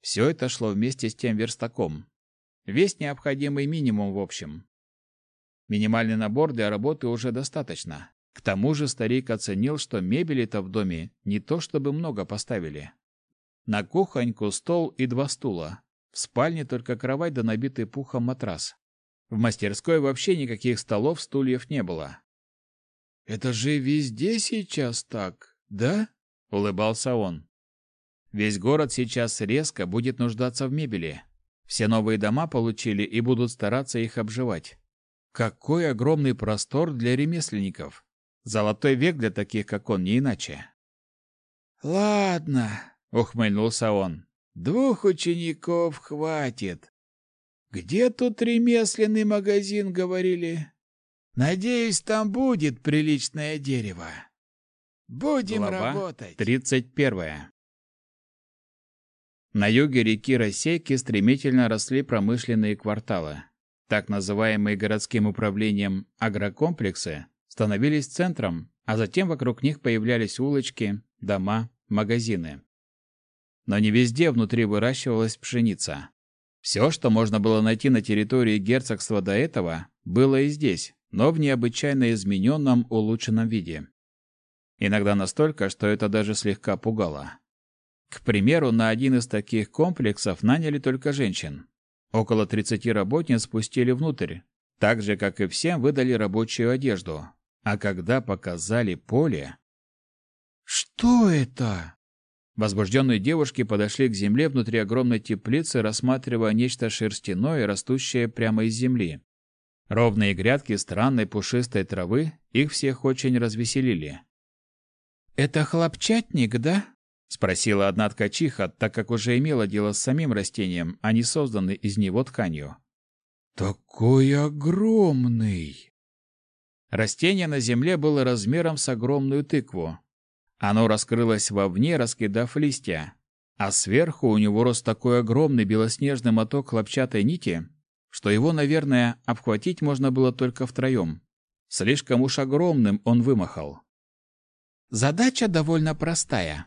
Все это шло вместе с тем верстаком. Весь необходимый минимум в общем. Минимальный набор для работы уже достаточно. К тому же старик оценил, что мебели-то в доме не то чтобы много поставили. На кухоньку стол и два стула. В спальне только кровать да набитый пухом матрас. В мастерской вообще никаких столов, стульев не было. «Это же везде сейчас так, да?» — улыбался он. «Весь город сейчас резко будет нуждаться в мебели. Все новые дома получили и будут стараться их обживать. Какой огромный простор для ремесленников! Золотой век для таких, как он, не иначе». «Ладно», — ухмыльнулся он. «Двух учеников хватит. Где тут ремесленный магазин, говорили? Надеюсь, там будет приличное дерево. Будем Глава работать. Тридцать первая. На юге реки Росейки стремительно росли промышленные кварталы. Так называемые городским управлением агрокомплексы становились центром, а затем вокруг них появлялись улочки, дома, магазины. Но не везде внутри выращивалась пшеница. Все, что можно было найти на территории герцогства до этого, было и здесь, но в необычайно измененном, улучшенном виде. Иногда настолько, что это даже слегка пугало. К примеру, на один из таких комплексов наняли только женщин. Около 30 работниц спустили внутрь, так же, как и всем выдали рабочую одежду. А когда показали поле... «Что это?» Возбужденные девушки подошли к земле внутри огромной теплицы, рассматривая нечто шерстяное, растущее прямо из земли. Ровные грядки странной пушистой травы их всех очень развеселили. «Это хлопчатник, да?» — спросила одна ткачиха, так как уже имела дело с самим растением, а не созданной из него тканью. «Такой огромный!» Растение на земле было размером с огромную тыкву. Оно раскрылось вовне, раскидав листья, а сверху у него рос такой огромный белоснежный моток хлопчатой нити, что его, наверное, обхватить можно было только втроем. Слишком уж огромным он вымахал. Задача довольно простая.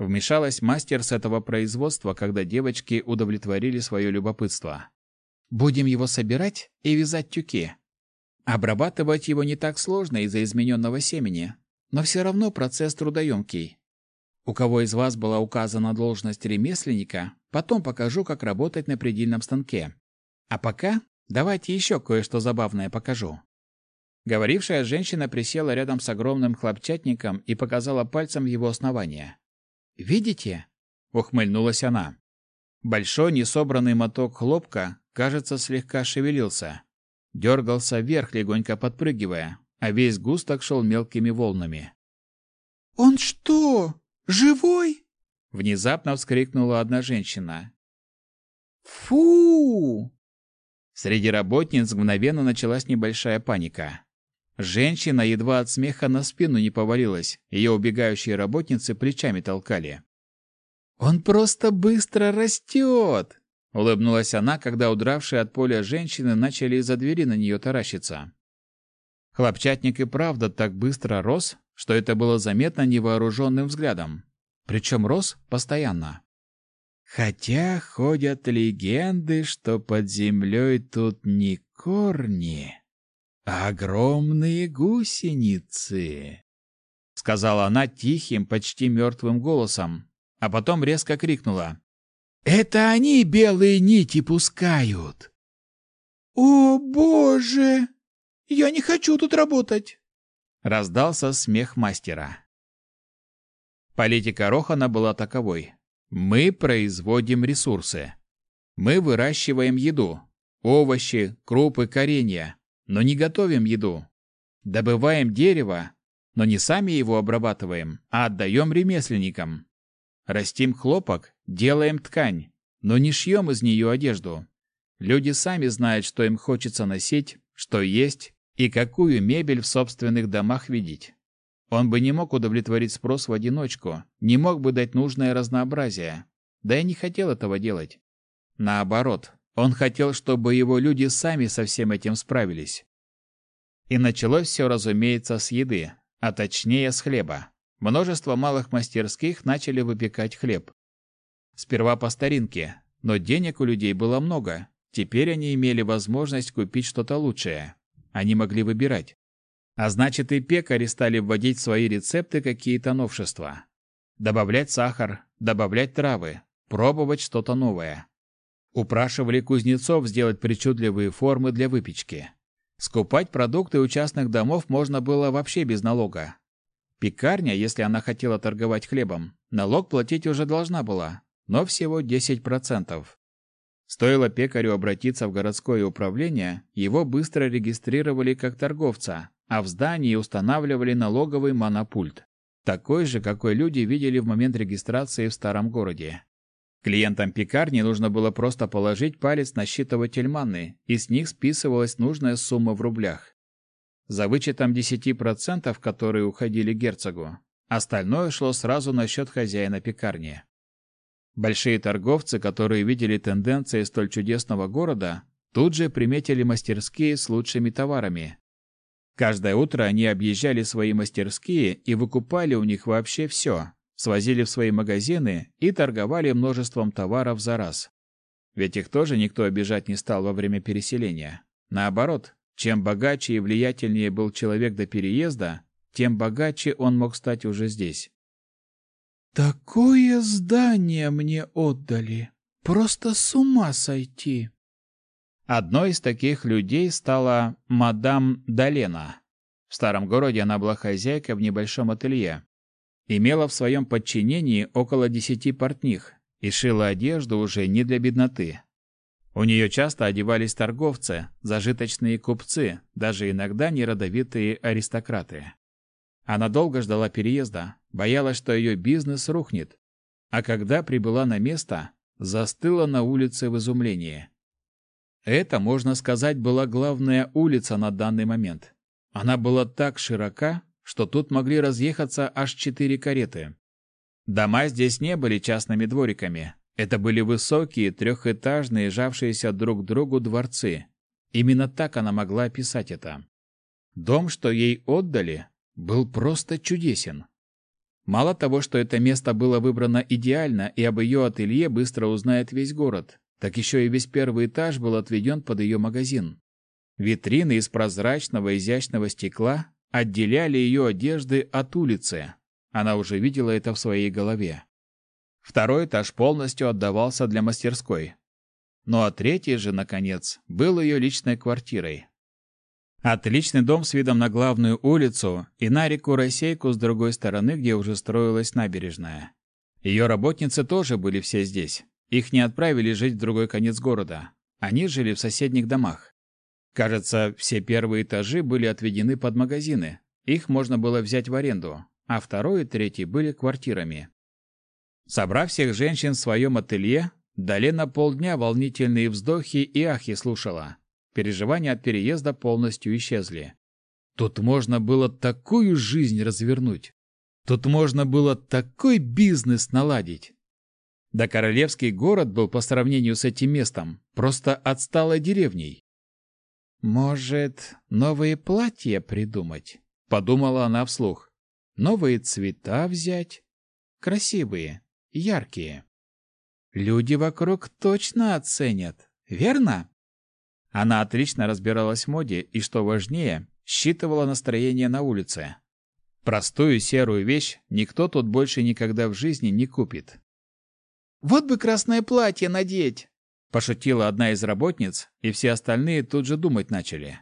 Вмешалась мастер с этого производства, когда девочки удовлетворили свое любопытство. Будем его собирать и вязать тюки. Обрабатывать его не так сложно из-за измененного семени, но все равно процесс трудоемкий. У кого из вас была указана должность ремесленника, потом покажу, как работать на предельном станке. А пока давайте еще кое-что забавное покажу. Говорившая женщина присела рядом с огромным хлопчатником и показала пальцем его основание. «Видите?» — ухмыльнулась она. Большой несобранный моток хлопка, кажется, слегка шевелился. Дергался вверх, легонько подпрыгивая, а весь густок шел мелкими волнами. «Он что, живой?» Внезапно вскрикнула одна женщина. «Фу!» Среди работниц мгновенно началась небольшая паника. Женщина едва от смеха на спину не повалилась, ее убегающие работницы плечами толкали. «Он просто быстро растет!» — улыбнулась она, когда удравшие от поля женщины начали из-за двери на нее таращиться. Хлопчатник и правда так быстро рос, что это было заметно невооруженным взглядом. Причем рос постоянно. Хотя ходят легенды, что под землей тут не корни, огромные гусеницы, — сказала она тихим, почти мертвым голосом, а потом резко крикнула. «Это они белые нити пускают!» «О, Боже!» Я не хочу тут работать!» Раздался смех мастера. Политика Рохана была таковой. Мы производим ресурсы. Мы выращиваем еду. Овощи, крупы, коренья. Но не готовим еду. Добываем дерево, но не сами его обрабатываем, а отдаем ремесленникам. Растим хлопок, делаем ткань, но не шьем из нее одежду. Люди сами знают, что им хочется носить, что есть и какую мебель в собственных домах видеть. Он бы не мог удовлетворить спрос в одиночку, не мог бы дать нужное разнообразие. Да и не хотел этого делать. Наоборот, он хотел, чтобы его люди сами со всем этим справились. И началось все, разумеется, с еды, а точнее с хлеба. Множество малых мастерских начали выпекать хлеб. Сперва по старинке, но денег у людей было много. Теперь они имели возможность купить что-то лучшее. Они могли выбирать. А значит, и пекари стали вводить в свои рецепты какие-то новшества. Добавлять сахар, добавлять травы, пробовать что-то новое. Упрашивали кузнецов сделать причудливые формы для выпечки. Скупать продукты у частных домов можно было вообще без налога. Пекарня, если она хотела торговать хлебом, налог платить уже должна была, но всего 10%. Стоило пекарю обратиться в городское управление, его быстро регистрировали как торговца, а в здании устанавливали налоговый монопульт, такой же, какой люди видели в момент регистрации в старом городе. Клиентам пекарни нужно было просто положить палец на считыватель манны, и с них списывалась нужная сумма в рублях. За вычетом 10%, которые уходили герцогу, остальное шло сразу на счет хозяина пекарни. Большие торговцы, которые видели тенденции столь чудесного города, тут же приметили мастерские с лучшими товарами. Каждое утро они объезжали свои мастерские и выкупали у них вообще все, свозили в свои магазины и торговали множеством товаров за раз. Ведь их тоже никто обижать не стал во время переселения. Наоборот, чем богаче и влиятельнее был человек до переезда, тем богаче он мог стать уже здесь. Такое здание мне отдали. Просто с ума сойти. Одной из таких людей стала мадам Далена. В старом городе она была хозяйкой в небольшом ателье. Имела в своем подчинении около десяти портних и шила одежду уже не для бедноты. У нее часто одевались торговцы, зажиточные купцы, даже иногда неродовитые аристократы. Она долго ждала переезда, боялась, что ее бизнес рухнет. А когда прибыла на место, застыла на улице в изумлении. Это, можно сказать, была главная улица на данный момент. Она была так широка, что тут могли разъехаться аж четыре кареты. Дома здесь не были частными двориками. Это были высокие, трехэтажные, жавшиеся друг к другу дворцы. Именно так она могла описать это. Дом, что ей отдали, был просто чудесен. Мало того, что это место было выбрано идеально и об ее ателье быстро узнает весь город, так еще и весь первый этаж был отведен под ее магазин. Витрины из прозрачного изящного стекла отделяли ее одежды от улицы. Она уже видела это в своей голове. Второй этаж полностью отдавался для мастерской. Ну а третий же, наконец, был ее личной квартирой. Отличный дом с видом на главную улицу и на реку Росейку с другой стороны, где уже строилась набережная. Ее работницы тоже были все здесь. Их не отправили жить в другой конец города. Они жили в соседних домах. Кажется, все первые этажи были отведены под магазины. Их можно было взять в аренду, а второй и третий были квартирами. Собрав всех женщин в своем ателье, Далена полдня волнительные вздохи и ахи слушала. Переживания от переезда полностью исчезли. Тут можно было такую жизнь развернуть. Тут можно было такой бизнес наладить. Да королевский город был по сравнению с этим местом просто отсталой деревней. Может, новые платья придумать? Подумала она вслух. Новые цвета взять? Красивые, яркие. Люди вокруг точно оценят, верно? Она отлично разбиралась в моде и, что важнее, считывала настроение на улице. Простую серую вещь никто тут больше никогда в жизни не купит. «Вот бы красное платье надеть!» Пошутила одна из работниц, и все остальные тут же думать начали.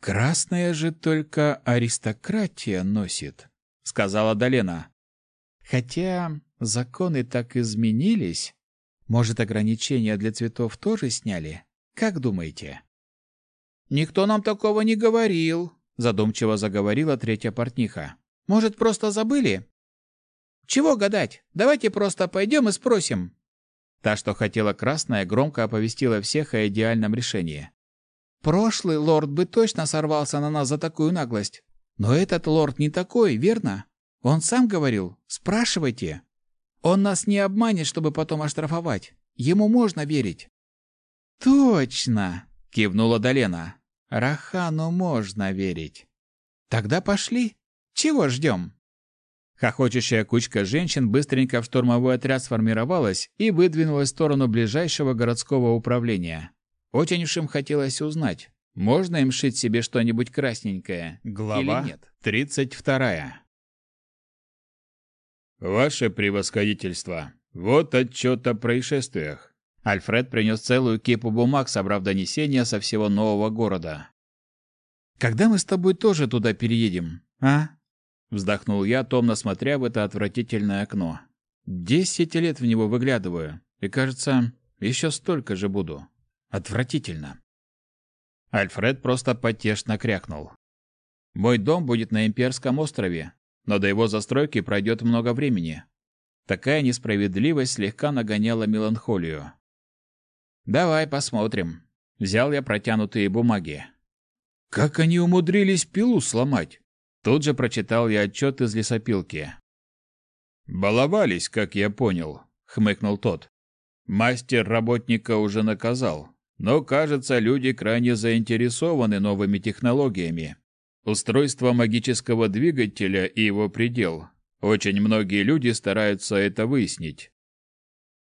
«Красное же только аристократия носит», — сказала Далена. «Хотя законы так изменились. Может, ограничения для цветов тоже сняли? Как думаете? Никто нам такого не говорил, задумчиво заговорила третья портниха. Может, просто забыли? Чего гадать? Давайте просто пойдем и спросим. Та, что хотела красная, громко оповестила всех о идеальном решении. Прошлый лорд бы точно сорвался на нас за такую наглость. Но этот лорд не такой, верно? Он сам говорил: "Спрашивайте". Он нас не обманет, чтобы потом оштрафовать. Ему можно верить. «Точно!» — кивнула Далена. «Рахану можно верить». «Тогда пошли. Чего ждем?» Хохочущая кучка женщин быстренько в штурмовой отряд сформировалась и выдвинулась в сторону ближайшего городского управления. Очень уж им хотелось узнать, можно им шить себе что-нибудь красненькое Глава или нет. 32. Ваше превосходительство, вот отчет о происшествиях. Альфред принес целую кипу бумаг, собрав донесения со всего нового города. Когда мы с тобой тоже туда переедем, а? Вздохнул я, томно смотря в это отвратительное окно. Десять лет в него выглядываю, и, кажется, еще столько же буду. Отвратительно. Альфред просто потешно крякнул. Мой дом будет на Имперском острове, но до его застройки пройдет много времени. Такая несправедливость слегка нагоняла меланхолию. Давай посмотрим. Взял я протянутые бумаги. Как они умудрились пилу сломать? Тут же прочитал я отчет из лесопилки. «Баловались, как я понял», — хмыкнул тот. «Мастер работника уже наказал, но, кажется, люди крайне заинтересованы новыми технологиями. Устройство магического двигателя и его предел. Очень многие люди стараются это выяснить».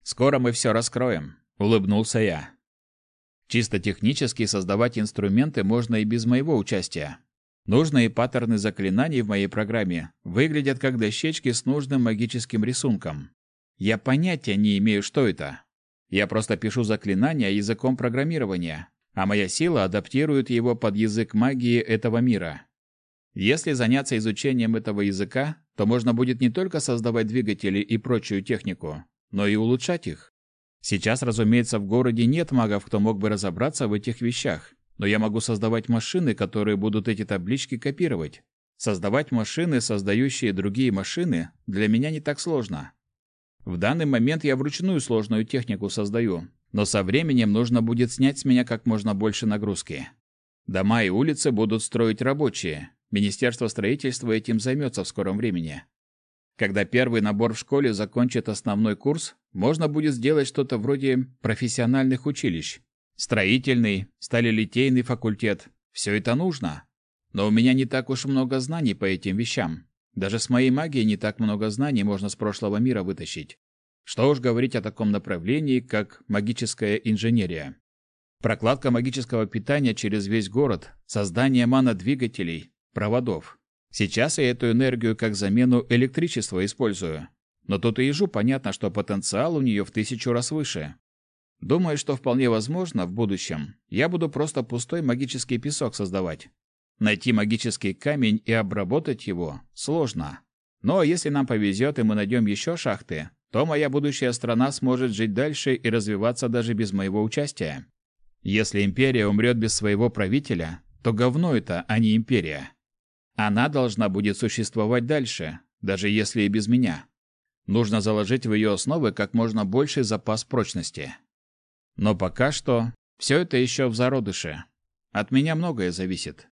«Скоро мы все раскроем», — улыбнулся я. «Чисто технически создавать инструменты можно и без моего участия. Нужные паттерны заклинаний в моей программе выглядят как дощечки с нужным магическим рисунком. Я понятия не имею, что это. Я просто пишу заклинания языком программирования, а моя сила адаптирует его под язык магии этого мира. Если заняться изучением этого языка, то можно будет не только создавать двигатели и прочую технику, но и улучшать их. Сейчас, разумеется, в городе нет магов, кто мог бы разобраться в этих вещах. Но я могу создавать машины, которые будут эти таблички копировать. Создавать машины, создающие другие машины, для меня не так сложно. В данный момент я вручную сложную технику создаю, но со временем нужно будет снять с меня как можно больше нагрузки. Дома и улицы будут строить рабочие. Министерство строительства этим займется в скором времени. Когда первый набор в школе закончит основной курс, можно будет сделать что-то вроде профессиональных училищ. Строительный, сталелитейный факультет. Все это нужно. Но у меня не так уж много знаний по этим вещам. Даже с моей магией не так много знаний можно с прошлого мира вытащить. Что уж говорить о таком направлении, как магическая инженерия. Прокладка магического питания через весь город, создание манодвигателей, проводов. Сейчас я эту энергию как замену электричества использую. Но тут и ежу понятно, что потенциал у нее в тысячу раз выше. Думаю, что вполне возможно в будущем я буду просто пустой магический песок создавать. Найти магический камень и обработать его сложно. Но если нам повезет и мы найдем еще шахты, то моя будущая страна сможет жить дальше и развиваться даже без моего участия. Если империя умрет без своего правителя, то говно это, а не империя. Она должна будет существовать дальше, даже если и без меня. Нужно заложить в ее основы как можно больший запас прочности. Но пока что все это еще в зародыше. От меня многое зависит.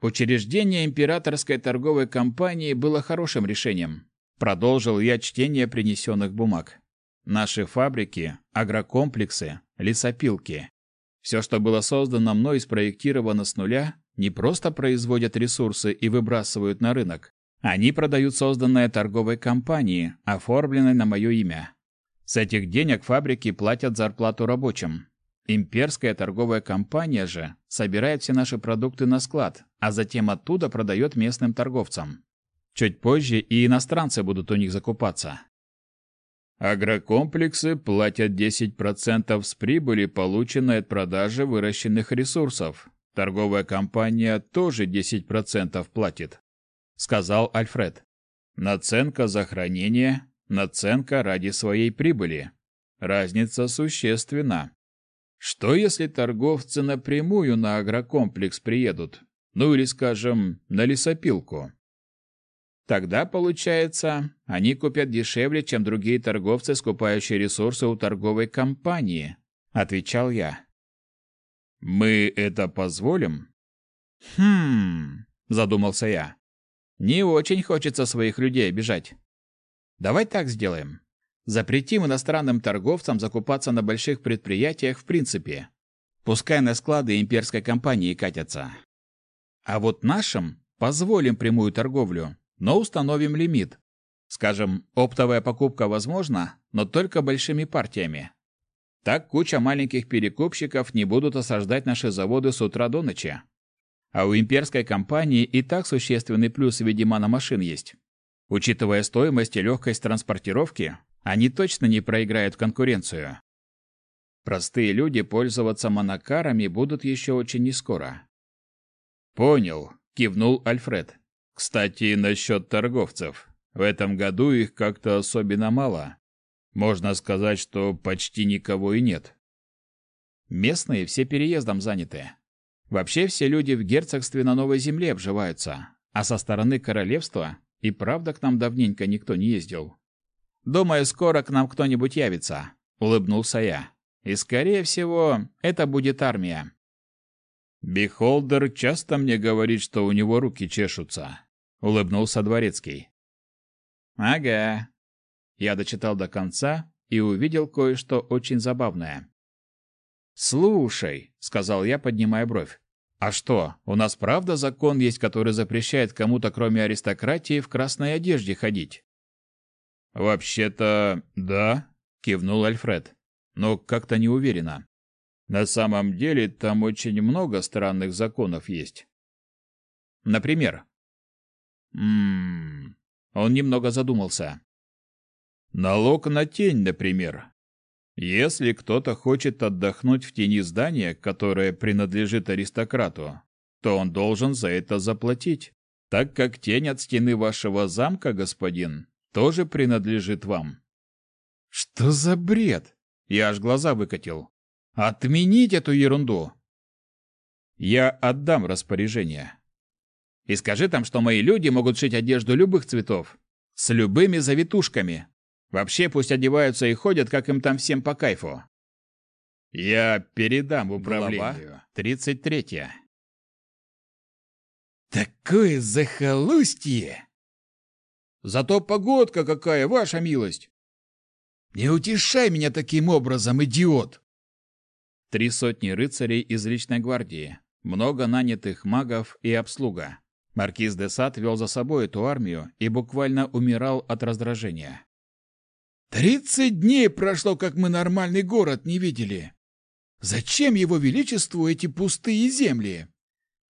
Учреждение императорской торговой компании было хорошим решением. Продолжил я чтение принесенных бумаг. Наши фабрики, агрокомплексы, лесопилки. Все, что было создано мной и спроектировано с нуля, не просто производят ресурсы и выбрасывают на рынок. Они продают созданное торговой компании, оформленной на мое имя. С этих денег фабрики платят зарплату рабочим. Имперская торговая компания же собирает все наши продукты на склад, а затем оттуда продает местным торговцам. Чуть позже и иностранцы будут у них закупаться. Агрокомплексы платят 10% с прибыли, полученной от продажи выращенных ресурсов. Торговая компания тоже 10% платит, сказал Альфред. Наценка за хранение, Наценка ради своей прибыли. Разница существенна. Что если торговцы напрямую на агрокомплекс приедут? Ну или, скажем, на лесопилку? Тогда, получается, они купят дешевле, чем другие торговцы, скупающие ресурсы у торговой компании, отвечал я. Мы это позволим? Хм, задумался я. Не очень хочется своих людей обижать. Давай так сделаем. Запретим иностранным торговцам закупаться на больших предприятиях в принципе. Пускай на склады имперской компании катятся. А вот нашим позволим прямую торговлю, но установим лимит. Скажем, оптовая покупка возможна, но только большими партиями. Так куча маленьких перекупщиков не будут осаждать наши заводы с утра до ночи. А у имперской компании и так существенный плюс в виде машин есть. Учитывая стоимость и легкость транспортировки, они точно не проиграют конкуренцию. Простые люди пользоваться монокарами будут еще очень нескоро. «Понял», — кивнул Альфред. «Кстати, насчет торговцев. В этом году их как-то особенно мало. Можно сказать, что почти никого и нет. Местные все переездом заняты. Вообще все люди в герцогстве на Новой Земле обживаются, а со стороны королевства и правда к нам давненько никто не ездил. Думаю, скоро к нам кто-нибудь явится, улыбнулся я. И скорее всего, это будет армия. Бихолдер часто мне говорит, что у него руки чешутся, улыбнулся дворецкий. Ага. Я дочитал до конца и увидел кое-что очень забавное. «Слушай», — сказал я, поднимая бровь, «а что, у нас правда закон есть, который запрещает кому-то, кроме аристократии, в красной одежде ходить?» «Вообще-то, да», — кивнул Альфред, но как-то не уверенно. «На самом деле там очень много странных законов есть». «Например?» «Ммм...» Он немного задумался. «Налог на тень, например. Если кто-то хочет отдохнуть в тени здания, которое принадлежит аристократу, то он должен за это заплатить, так как тень от стены вашего замка, господин, тоже принадлежит вам. Что за бред? Я аж глаза выкатил. Отменить эту ерунду. Я отдам распоряжение. И скажи там, что мои люди могут шить одежду любых цветов, с любыми завитушками, Вообще пусть одеваются и ходят, как им там всем по кайфу. Я передам управлению. Тридцать третья. Такое захолустье! Зато погодка какая, ваша милость! Не утешай меня таким образом, идиот! Три сотни рыцарей из личной гвардии, много нанятых магов и обслуга. Маркиз де Сад вел за собой эту армию и буквально умирал от раздражения. Тридцать дней прошло, как мы нормальный город не видели. Зачем его величеству эти пустые земли?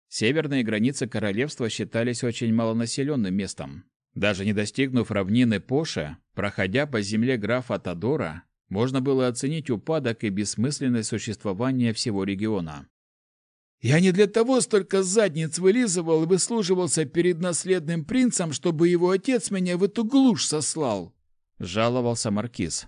Северные границы королевства считались очень малонаселенным местом. Даже не достигнув равнины Поша, проходя по земле графа Тадора, можно было оценить упадок и бессмысленность существования всего региона. Я не для того столько задниц вылизывал и выслуживался перед наследным принцем, чтобы его отец меня в эту глушь сослал жаловался маркиз.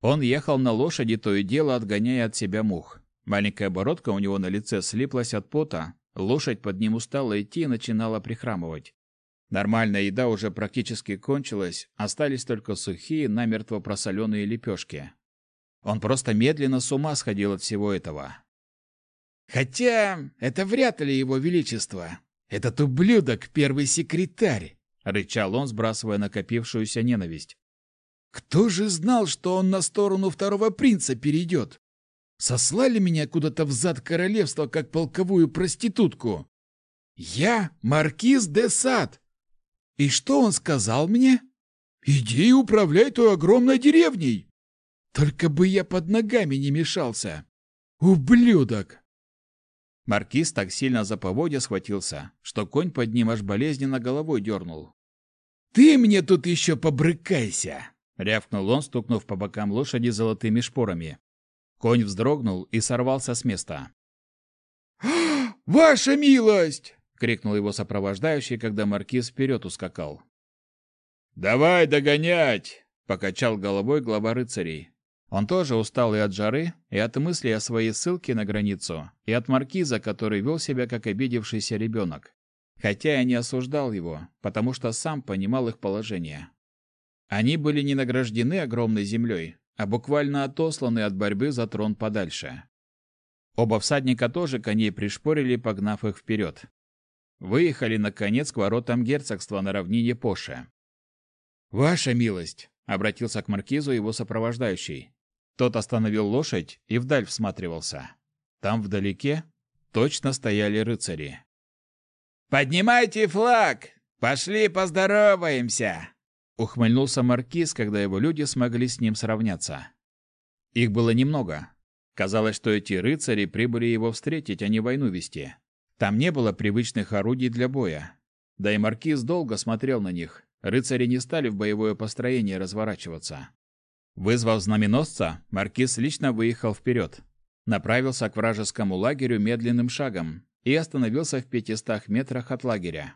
Он ехал на лошади, то и дело отгоняя от себя мух. Маленькая бородка у него на лице слиплась от пота, лошадь под ним устала идти и начинала прихрамывать. Нормальная еда уже практически кончилась, остались только сухие, намертво просоленные лепешки. Он просто медленно с ума сходил от всего этого. «Хотя это вряд ли его величество. Этот ублюдок — первый секретарь!» — рычал он, сбрасывая накопившуюся ненависть. Кто же знал, что он на сторону второго принца перейдет? Сослали меня куда-то в зад королевства, как полковую проститутку. Я маркиз де Сад. И что он сказал мне? Иди и управляй той огромной деревней. Только бы я под ногами не мешался. Ублюдок! Маркиз так сильно за поводья схватился, что конь под ним аж болезненно головой дернул. «Ты мне тут еще побрыкайся!» Рявкнул он, стукнув по бокам лошади золотыми шпорами. Конь вздрогнул и сорвался с места. «Ваша милость!» — крикнул его сопровождающий, когда маркиз вперед ускакал. «Давай догонять!» — покачал головой глава рыцарей. Он тоже устал и от жары, и от мысли о своей ссылке на границу, и от маркиза, который вел себя как обидевшийся ребенок. Хотя я не осуждал его, потому что сам понимал их положение. Они были не награждены огромной землей, а буквально отосланы от борьбы за трон подальше. Оба всадника тоже коней пришпорили, погнав их вперед. Выехали, наконец, к воротам герцогства на равнине Поше. «Ваша милость!» — обратился к маркизу его сопровождающий. Тот остановил лошадь и вдаль всматривался. Там вдалеке точно стояли рыцари. «Поднимайте флаг!» Пошли поздороваемся!» Ухмыльнулся маркиз, когда его люди смогли с ним сравняться. Их было немного. Казалось, что эти рыцари прибыли его встретить, а не войну вести. Там не было привычных орудий для боя. Да и маркиз долго смотрел на них. Рыцари не стали в боевое построение разворачиваться. Вызвав знаменосца, маркиз лично выехал вперед. Направился к вражескому лагерю медленным шагом и остановился в пятистах метрах от лагеря.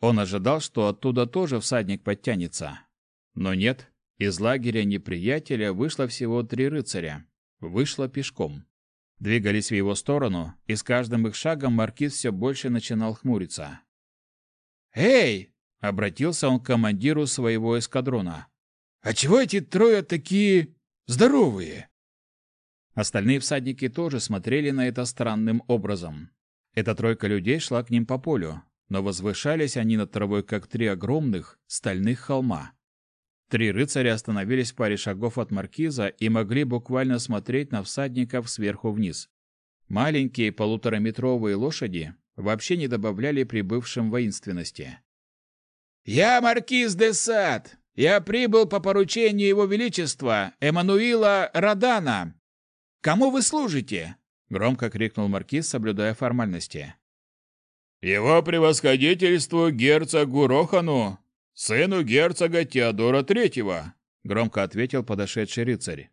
Он ожидал, что оттуда тоже всадник подтянется. Но нет, из лагеря неприятеля вышло всего три рыцаря. Вышло пешком. Двигались в его сторону, и с каждым их шагом маркиз все больше начинал хмуриться. «Эй!» — обратился он к командиру своего эскадрона. «А чего эти трое такие здоровые?» Остальные всадники тоже смотрели на это странным образом. Эта тройка людей шла к ним по полю, но возвышались они над травой, как три огромных стальных холма. Три рыцаря остановились в паре шагов от маркиза и могли буквально смотреть на всадников сверху вниз. Маленькие полутораметровые лошади вообще не добавляли прибывшим воинственности. «Я маркиз де Сад! Я прибыл по поручению Его Величества Эммануила Радана! Кому вы служите?» — громко крикнул маркиз, соблюдая формальности. Его превосходительству герцогу Рохану, сыну герцога Теодора Третьего, громко ответил подошедший рыцарь.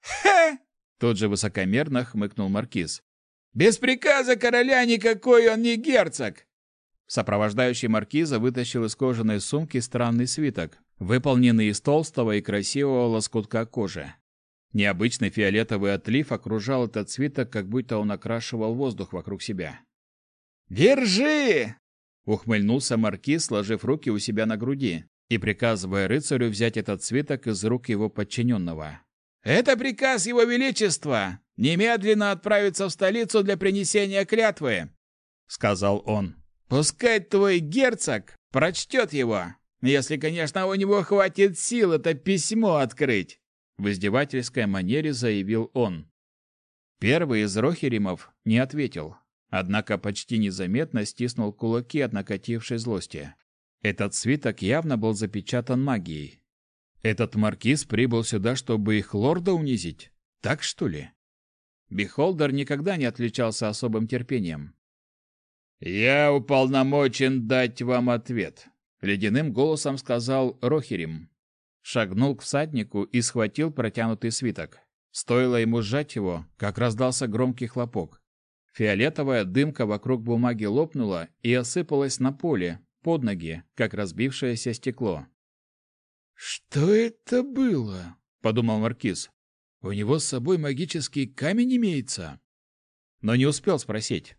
«Ха!» — тут же высокомерно хмыкнул маркиз. «Без приказа короля никакой он не герцог!» Сопровождающий маркиза вытащил из кожаной сумки странный свиток, выполненный из толстого и красивого лоскутка кожи. Необычный фиолетовый отлив окружал этот свиток, как будто он окрашивал воздух вокруг себя. «Держи!» — ухмыльнулся маркиз, сложив руки у себя на груди и приказывая рыцарю взять этот свиток из рук его подчиненного. «Это приказ его величества! Немедленно отправиться в столицу для принесения клятвы!» — сказал он. «Пускай твой герцог прочтет его, если, конечно, у него хватит сил это письмо открыть!» В издевательской манере заявил он. Первый из рохеримов не ответил, Однако почти незаметно стиснул кулаки от накатившей злости. Этот свиток явно был запечатан магией. Этот маркиз прибыл сюда, чтобы их лорда унизить? Так что ли? Бихолдер никогда не отличался особым терпением. «Я уполномочен дать вам ответ», — ледяным голосом сказал Рохерим. Шагнул к всаднику и схватил протянутый свиток. Стоило ему сжать его, как раздался громкий хлопок. Фиолетовая дымка вокруг бумаги лопнула и осыпалась на поле, под ноги, как разбившееся стекло. «Что это было?» — подумал Маркиз. «У него с собой магический камень имеется?» Но не успел спросить.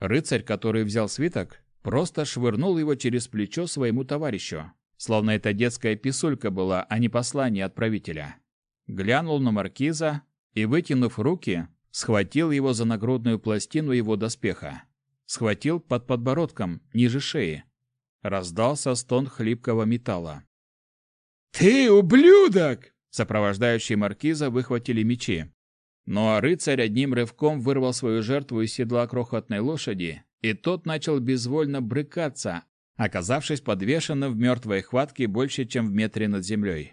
Рыцарь, который взял свиток, просто швырнул его через плечо своему товарищу, словно это детская писулька была, а не послание отправителя. Глянул на Маркиза и, вытянув руки, Схватил его за нагрудную пластину его доспеха. Схватил под подбородком, ниже шеи. Раздался стон хлипкого металла. «Ты ублюдок!» Сопровождающие маркиза выхватили мечи. Ну а рыцарь одним рывком вырвал свою жертву из седла крохотной лошади, и тот начал безвольно брыкаться, оказавшись подвешенным в мертвой хватке больше, чем в метре над землей.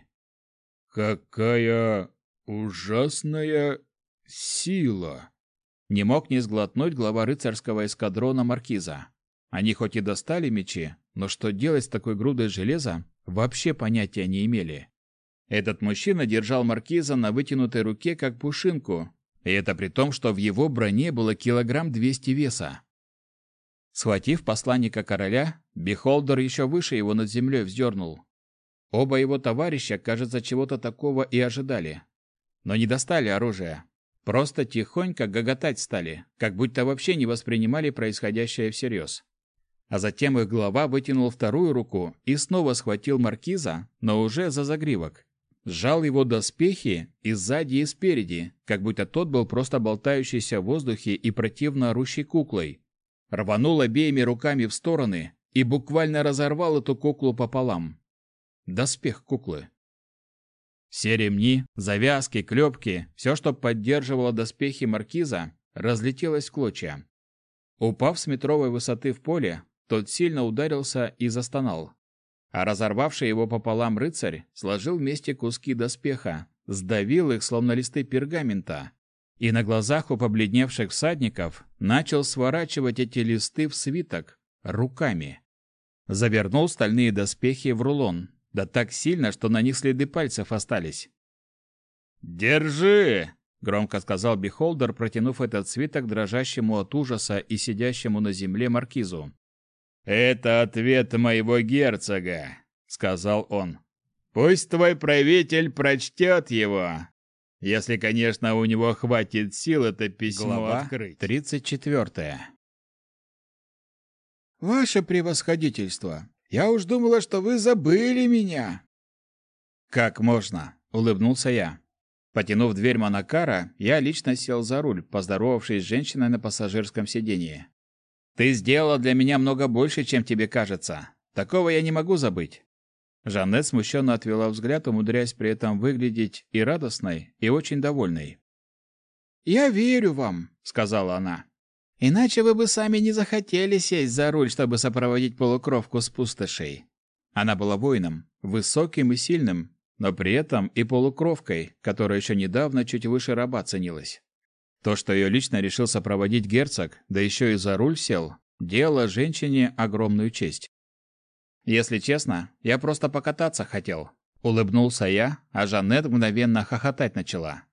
«Какая ужасная Сила. Не мог не сглотнуть глава рыцарского эскадрона маркиза. Они хоть и достали мечи, но что делать с такой грудой железа, вообще понятия не имели. Этот мужчина держал маркиза на вытянутой руке, как пушинку, и это при том, что в его броне было килограмм двести веса. Схватив посланника короля, Бихолдер еще выше его над землей вздернул. Оба его товарища, кажется, чего-то такого и ожидали. Но не достали оружия, Просто тихонько гоготать стали, как будто вообще не воспринимали происходящее всерьез. А затем их глава вытянул вторую руку и снова схватил маркиза, но уже за загривок. Сжал его доспехи и сзади, и спереди, как будто тот был просто болтающийся в воздухе и противно орущей куклой. Рванул обеими руками в стороны и буквально разорвал эту куклу пополам. Доспех куклы. Все ремни, завязки, клепки, все, что поддерживало доспехи маркиза, разлетелось в клочья. Упав с метровой высоты в поле, тот сильно ударился и застонал. А разорвавший его пополам рыцарь сложил вместе куски доспеха, сдавил их, словно листы пергамента, и на глазах у побледневших всадников начал сворачивать эти листы в свиток руками. Завернул стальные доспехи в рулон, да так сильно, что на них следы пальцев остались. «Держи!» — громко сказал Бихолдер, протянув этот свиток дрожащему от ужаса и сидящему на земле маркизу. «Это ответ моего герцога», — сказал он. «Пусть твой правитель прочтет его, если, конечно, у него хватит сил это письмо Глава открыть». 34. Ваше превосходительство, я уж думала, что вы забыли меня. «Как можно?» — улыбнулся я. Потянув дверь Монакара, я лично сел за руль, поздоровавшись с женщиной на пассажирском сиденье. «Ты сделала для меня много больше, чем тебе кажется. Такого я не могу забыть». Жанет смущенно отвела взгляд, умудряясь при этом выглядеть и радостной, и очень довольной. «Я верю вам», — сказала она. «Иначе вы бы сами не захотели сесть за руль, чтобы сопроводить полукровку с пустошей». Она была воином, высоким и сильным, но при этом и полукровкой, которая еще недавно чуть выше раба ценилась. То, что ее лично решил сопроводить герцог, да еще и за руль сел, делало женщине огромную честь. Если честно, я просто покататься хотел. Улыбнулся я, а Жанет мгновенно хохотать начала.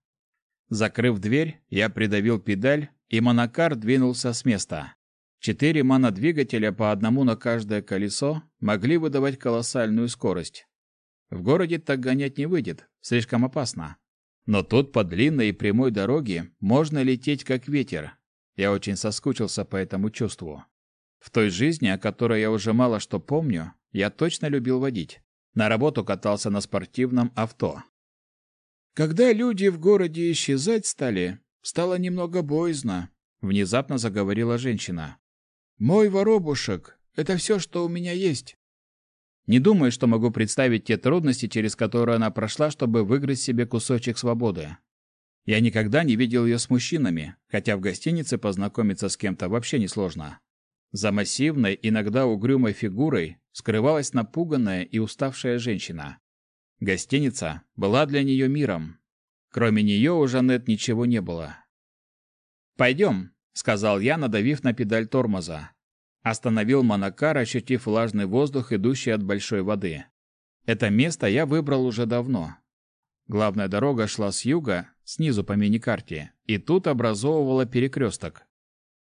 Закрыв дверь, я придавил педаль, и монокар двинулся с места. Четыре манодвигателя по одному на каждое колесо могли выдавать колоссальную скорость. В городе так гонять не выйдет, слишком опасно. Но тут по длинной и прямой дороге можно лететь как ветер. Я очень соскучился по этому чувству. В той жизни, о которой я уже мало что помню, я точно любил водить. На работу катался на спортивном авто. Когда люди в городе исчезать стали, стало немного боязно, внезапно заговорила женщина. Мой воробушек это все, что у меня есть. Не думаю, что могу представить те трудности, через которые она прошла, чтобы выиграть себе кусочек свободы. Я никогда не видел ее с мужчинами, хотя в гостинице познакомиться с кем-то вообще несложно. За массивной, иногда угрюмой фигурой скрывалась напуганная и уставшая женщина. Гостиница была для нее миром. Кроме нее у Жанет ничего не было. «Пойдем», — сказал я, надавив на педаль тормоза. Остановил Монакар, ощутив влажный воздух, идущий от большой воды. Это место я выбрал уже давно. Главная дорога шла с юга, снизу по миникарте, и тут образовывала перекресток.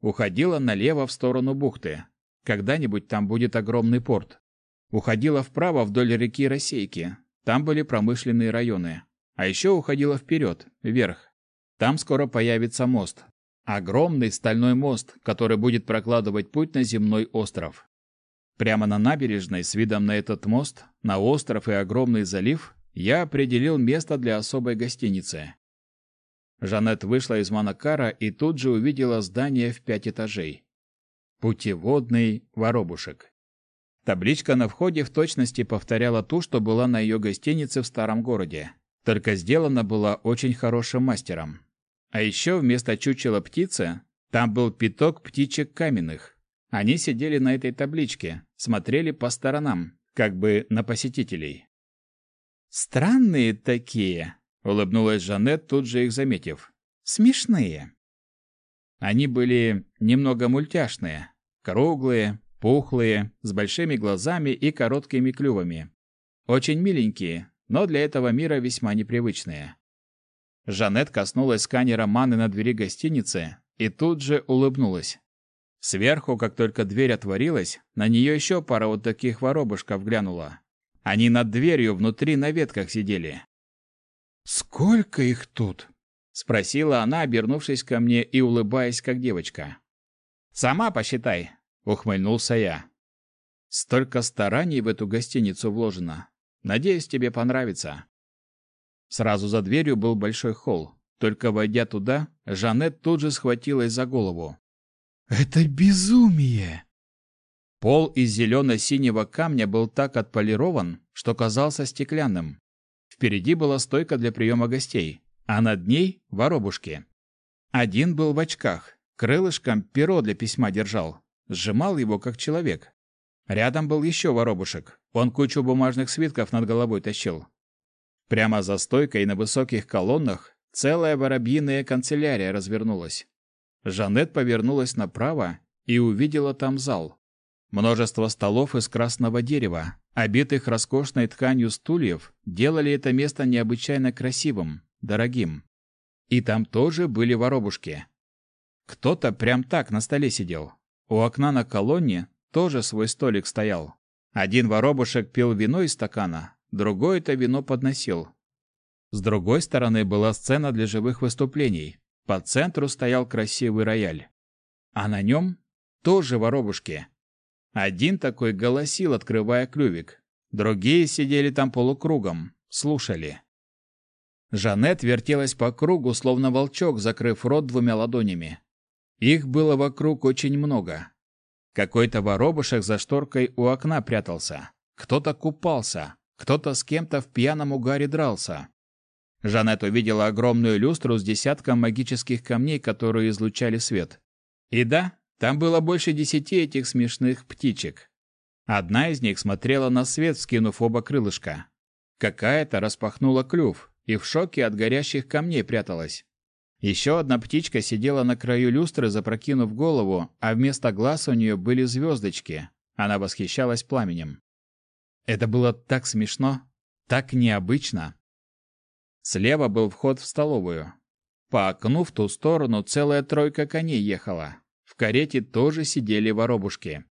Уходила налево в сторону бухты. Когда-нибудь там будет огромный порт. Уходила вправо вдоль реки Росейки. Там были промышленные районы. А еще уходила вперед, вверх. Там скоро появится мост. Огромный стальной мост, который будет прокладывать путь на земной остров. Прямо на набережной, с видом на этот мост, на остров и огромный залив, я определил место для особой гостиницы. Жанет вышла из Монакара и тут же увидела здание в пять этажей. Путеводный воробушек. Табличка на входе в точности повторяла ту, что была на ее гостинице в старом городе. Только сделана была очень хорошим мастером. А еще вместо чучела птицы там был пяток птичек каменных. Они сидели на этой табличке, смотрели по сторонам, как бы на посетителей. «Странные такие», — улыбнулась Жанет, тут же их заметив. «Смешные». Они были немного мультяшные, круглые, пухлые, с большими глазами и короткими клювами. Очень миленькие, но для этого мира весьма непривычные. Жанет коснулась сканера маны на двери гостиницы и тут же улыбнулась. Сверху, как только дверь отворилась, на нее еще пара вот таких воробушков глянула. Они над дверью внутри на ветках сидели. «Сколько их тут?» — спросила она, обернувшись ко мне и улыбаясь, как девочка. «Сама посчитай», — ухмыльнулся я. «Столько стараний в эту гостиницу вложено. Надеюсь, тебе понравится». Сразу за дверью был большой холл. Только войдя туда, Жанет тут же схватилась за голову. «Это безумие!» Пол из зелено-синего камня был так отполирован, что казался стеклянным. Впереди была стойка для приема гостей, а над ней — воробушки. Один был в очках, крылышком перо для письма держал, сжимал его как человек, Рядом был еще воробушек. Он кучу бумажных свитков над головой тащил. Прямо за стойкой на высоких колоннах целая воробьиная канцелярия развернулась. Жанет повернулась направо и увидела там зал. Множество столов из красного дерева, обитых роскошной тканью стульев, делали это место необычайно красивым, дорогим. И там тоже были воробушки. Кто-то прям так на столе сидел. У окна на колонне тоже свой столик стоял. Один воробушек пил вино из стакана, другой это вино подносил. С другой стороны была сцена для живых выступлений. По центру стоял красивый рояль. А на нем тоже воробушки. Один такой голосил, открывая клювик. Другие сидели там полукругом, слушали. Жанет вертелась по кругу, словно волчок, закрыв рот двумя ладонями. Их было вокруг очень много. Какой-то воробушек за шторкой у окна прятался. Кто-то купался, кто-то с кем-то в пьяном угаре дрался. Жанет увидела огромную люстру с десятком магических камней, которые излучали свет. И да, там было больше десяти этих смешных птичек. Одна из них смотрела на свет, скинув оба крылышка. Какая-то распахнула клюв и в шоке от горящих камней пряталась. Еще одна птичка сидела на краю люстры, запрокинув голову, а вместо глаз у нее были звездочки. Она восхищалась пламенем. Это было так смешно, так необычно. Слева был вход в столовую. По окну в ту сторону целая тройка коней ехала. В карете тоже сидели воробушки.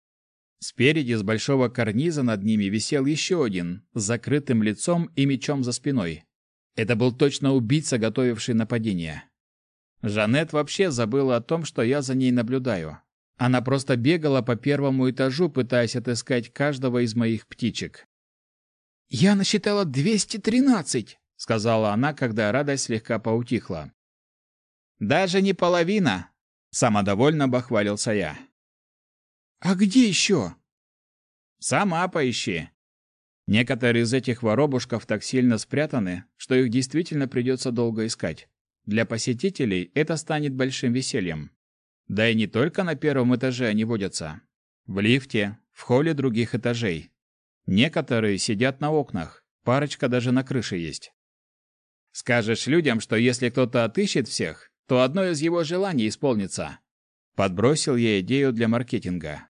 Спереди с большого карниза над ними висел еще один, с закрытым лицом и мечом за спиной. Это был точно убийца, готовивший нападение. Жанет вообще забыла о том, что я за ней наблюдаю. Она просто бегала по первому этажу, пытаясь отыскать каждого из моих птичек. «Я насчитала 213!» — сказала она, когда радость слегка поутихла. «Даже не половина!» — самодовольно бахвалился я. «А где еще?» «Сама поищи!» Некоторые из этих воробушков так сильно спрятаны, что их действительно придется долго искать. Для посетителей это станет большим весельем. Да и не только на первом этаже они водятся. В лифте, в холле других этажей. Некоторые сидят на окнах, парочка даже на крыше есть. Скажешь людям, что если кто-то отыщет всех, то одно из его желаний исполнится. Подбросил я идею для маркетинга.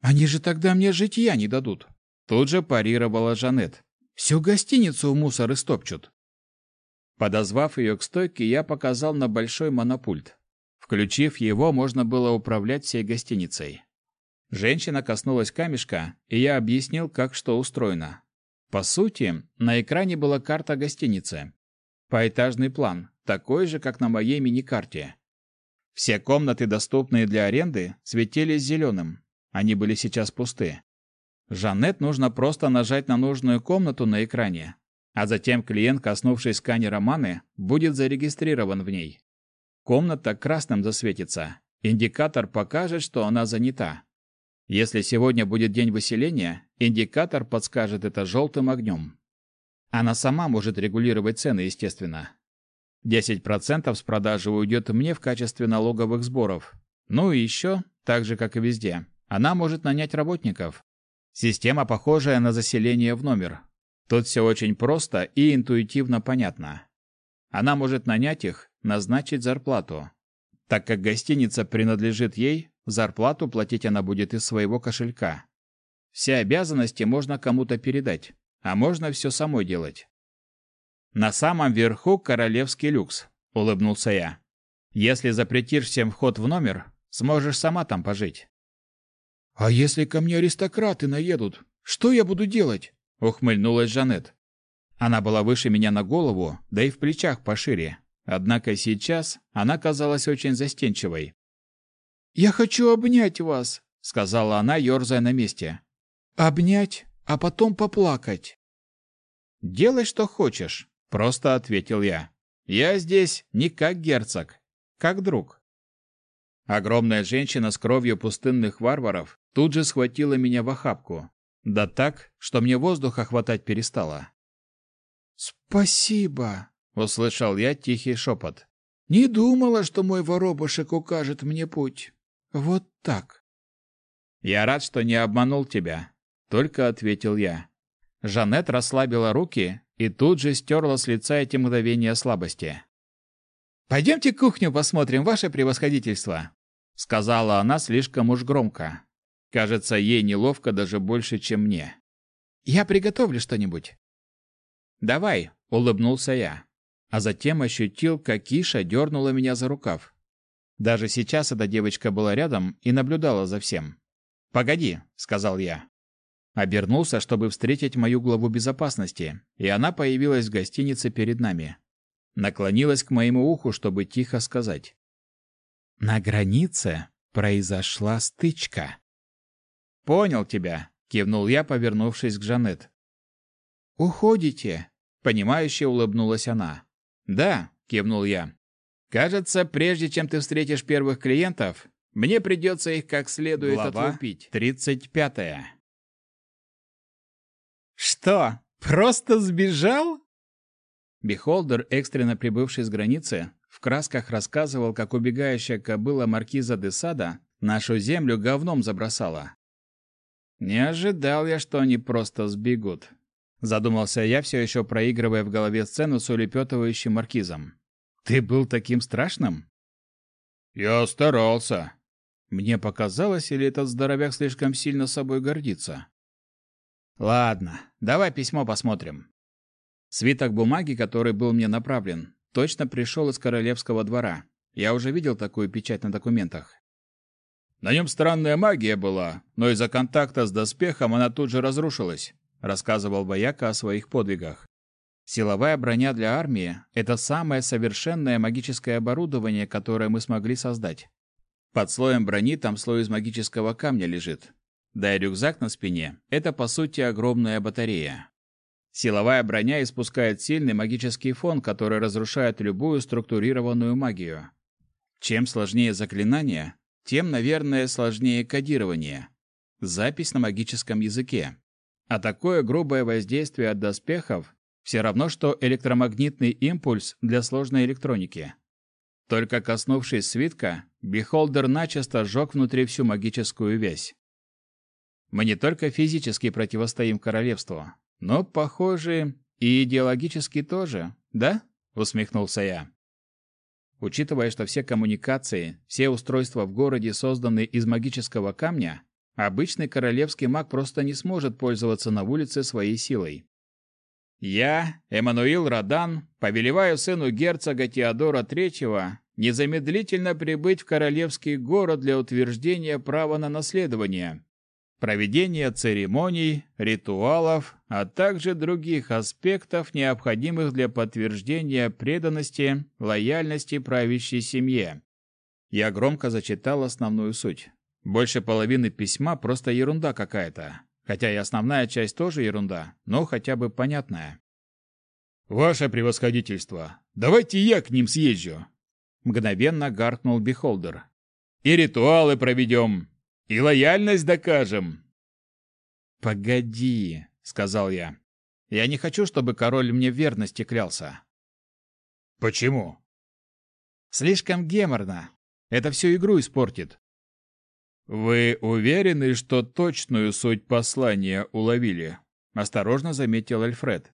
Они же тогда мне житья не дадут. Тут же парировала Жанет. Всю гостиницу в мусор истопчут. Подозвав ее к стойке, я показал на большой монопульт. Включив его, можно было управлять всей гостиницей. Женщина коснулась камешка, и я объяснил, как что устроено. По сути, на экране была карта гостиницы. Поэтажный план, такой же, как на моей мини-карте. Все комнаты, доступные для аренды, светились зеленым. Они были сейчас пусты. Жанет нужно просто нажать на нужную комнату на экране, а затем клиент, коснувшись сканера маны, будет зарегистрирован в ней. Комната красным засветится. Индикатор покажет, что она занята. Если сегодня будет день выселения, индикатор подскажет это желтым огнем. Она сама может регулировать цены, естественно. 10% с продажи уйдет мне в качестве налоговых сборов. Ну и еще, так же как и везде, она может нанять работников. Система похожая на заселение в номер. Тут все очень просто и интуитивно понятно. Она может нанять их, назначить зарплату. Так как гостиница принадлежит ей, зарплату платить она будет из своего кошелька. Все обязанности можно кому-то передать, а можно все самой делать. На самом верху королевский люкс, улыбнулся я. Если запретишь всем вход в номер, сможешь сама там пожить. А если ко мне аристократы наедут, что я буду делать? Ухмыльнулась Жанет. Она была выше меня на голову, да и в плечах пошире. Однако сейчас она казалась очень застенчивой. «Я хочу обнять вас», — сказала она, ерзая на месте. «Обнять, а потом поплакать». «Делай, что хочешь», — просто ответил я. «Я здесь не как герцог, как друг». Огромная женщина с кровью пустынных варваров тут же схватила меня в охапку, да так, что мне воздуха хватать перестало. «Спасибо!» — услышал я тихий шепот. «Не думала, что мой воробушек укажет мне путь. Вот так». «Я рад, что не обманул тебя», — только ответил я. Жанет расслабила руки и тут же стерла с лица эти мгновения слабости. «Пойдемте кухню посмотрим, ваше превосходительство», — сказала она слишком уж громко. Кажется, ей неловко даже больше, чем мне. «Я приготовлю что-нибудь». «Давай», — улыбнулся я, а затем ощутил, как Киша дернула меня за рукав. Даже сейчас эта девочка была рядом и наблюдала за всем. «Погоди», — сказал я. Обернулся, чтобы встретить мою главу безопасности, и она появилась в гостинице перед нами. Наклонилась к моему уху, чтобы тихо сказать. «На границе произошла стычка». «Понял тебя», — кивнул я, повернувшись к Жанет. «Уходите», — понимающе улыбнулась она. «Да», — кивнул я. «Кажется, прежде чем ты встретишь первых клиентов, мне придется их как следует Глава отлупить». Тридцать пятая. «Что, просто сбежал?» Бихолдер, экстренно прибывший с границы, в красках рассказывал, как убегающая кобыла маркиза де Сада нашу землю говном забросала. Не ожидал я, что они просто сбегут. Задумался я, все еще проигрывая в голове сцену с улепетывающим маркизом. Ты был таким страшным? Я старался. Мне показалось, или этот здоровяк слишком сильно собой гордится? Ладно, давай письмо посмотрим. Свиток бумаги, который был мне направлен, точно пришел из королевского двора. Я уже видел такую печать на документах. На нем странная магия была, но из-за контакта с доспехом она тут же разрушилась рассказывал вояка о своих подвигах. Силовая броня для армии – это самое совершенное магическое оборудование, которое мы смогли создать. Под слоем брони там слой из магического камня лежит. Да и рюкзак на спине – это, по сути, огромная батарея. Силовая броня испускает сильный магический фон, который разрушает любую структурированную магию. Чем сложнее заклинание, тем, наверное, сложнее кодирование. Запись на магическом языке. А такое грубое воздействие от доспехов все равно, что электромагнитный импульс для сложной электроники. Только коснувшись свитка, Бихолдер начисто сжег внутри всю магическую вязь. Мы не только физически противостоим королевству, но, похоже, и идеологически тоже, да? Усмехнулся я. Учитывая, что все коммуникации, все устройства в городе созданы из магического камня, Обычный королевский маг просто не сможет пользоваться на улице своей силой. Я, Эммануил Радан, повелеваю сыну герцога Теодора III незамедлительно прибыть в королевский город для утверждения права на наследование, проведения церемоний, ритуалов, а также других аспектов, необходимых для подтверждения преданности, лояльности правящей семье. Я громко зачитал основную суть. Больше половины письма просто ерунда какая-то. Хотя и основная часть тоже ерунда, но хотя бы понятная. «Ваше превосходительство, давайте я к ним съезжу!» Мгновенно гаркнул Бихолдер. «И ритуалы проведем, и лояльность докажем!» «Погоди», — сказал я. «Я не хочу, чтобы король мне верности клялся». «Почему?» «Слишком геморно. Это всю игру испортит. Вы уверены, что точную суть послания уловили? осторожно заметил Альфред.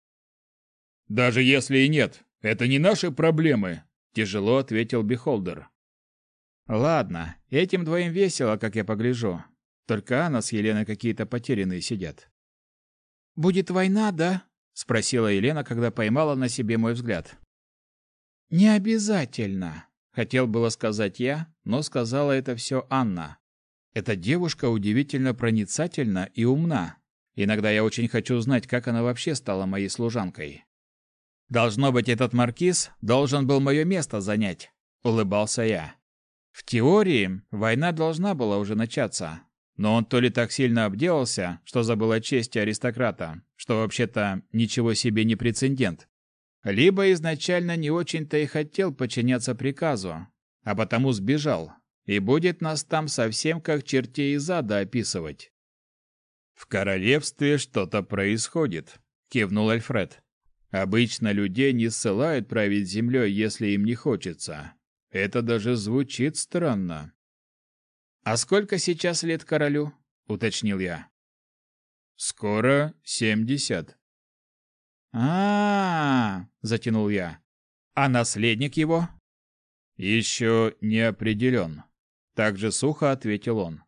Даже если и нет, это не наши проблемы, тяжело ответил Бихолдер. Ладно, этим двоим весело, как я погляжу. Только Анна с Еленой какие-то потерянные сидят. Будет война, да? спросила Елена, когда поймала на себе мой взгляд. Не обязательно, хотел было сказать я, но сказала это все Анна. Эта девушка удивительно проницательна и умна. Иногда я очень хочу знать, как она вообще стала моей служанкой. Должно быть, этот маркиз должен был мое место занять, улыбался я. В теории война должна была уже начаться, но он то ли так сильно обделался, что забыл о чести аристократа, что вообще-то ничего себе не прецедент, либо изначально не очень-то и хотел подчиняться приказу, а потому сбежал, и будет нас там совсем как чертей из ада описывать. В королевстве что-то происходит, кивнул Альфред. Обычно людей не ссылают править землей, если им не хочется. Это даже звучит странно. А сколько сейчас лет королю? уточнил я. Скоро семьдесят. А, -а, -а затянул я. А наследник его? Еще не определен. Так же сухо ответил он.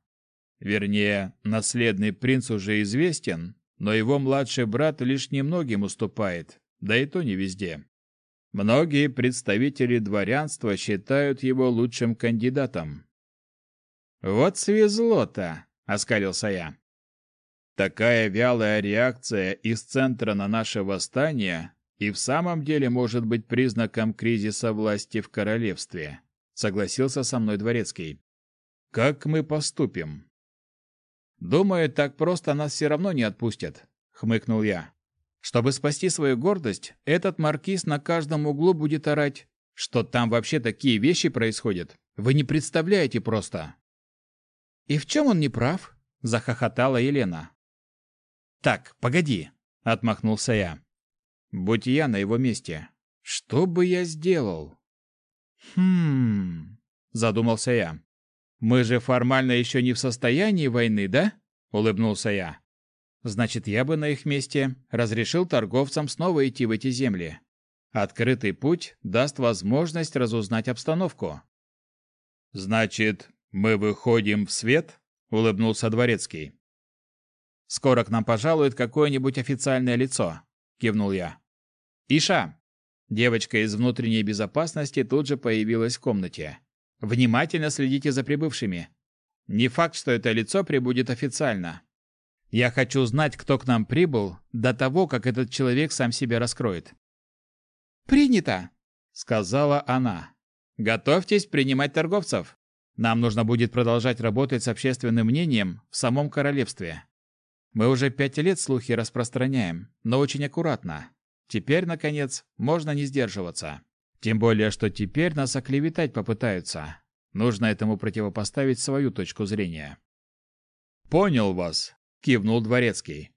Вернее, наследный принц уже известен, но его младший брат лишь немногим уступает, да и то не везде. Многие представители дворянства считают его лучшим кандидатом. «Вот свезло-то!» — оскалился я. Такая вялая реакция из центра на наше восстание и в самом деле может быть признаком кризиса власти в королевстве, согласился со мной дворецкий. Как мы поступим? Думаю, так просто нас все равно не отпустят, хмыкнул я. Чтобы спасти свою гордость, этот маркиз на каждом углу будет орать, что там вообще такие вещи происходят. Вы не представляете просто. И в чем он не прав? захохотала Елена. Так, погоди, отмахнулся я. Будь я на его месте, что бы я сделал? Хм, задумался я. Мы же формально еще не в состоянии войны, да? улыбнулся я. Значит, я бы на их месте разрешил торговцам снова идти в эти земли. Открытый путь даст возможность разузнать обстановку. Значит, мы выходим в свет? улыбнулся дворецкий. Скоро к нам пожалует какое-нибудь официальное лицо, кивнул я. Иша, девочка из внутренней безопасности тут же появилась в комнате. Внимательно следите за прибывшими. Не факт, что это лицо прибудет официально. Я хочу знать, кто к нам прибыл, до того, как этот человек сам себя раскроет. Принято, сказала она. Готовьтесь принимать торговцев. Нам нужно будет продолжать работать с общественным мнением в самом королевстве. Мы уже пять лет слухи распространяем, но очень аккуратно. Теперь, наконец, можно не сдерживаться. Тем более, что теперь нас оклеветать попытаются. Нужно этому противопоставить свою точку зрения. «Понял вас», — кивнул Дворецкий.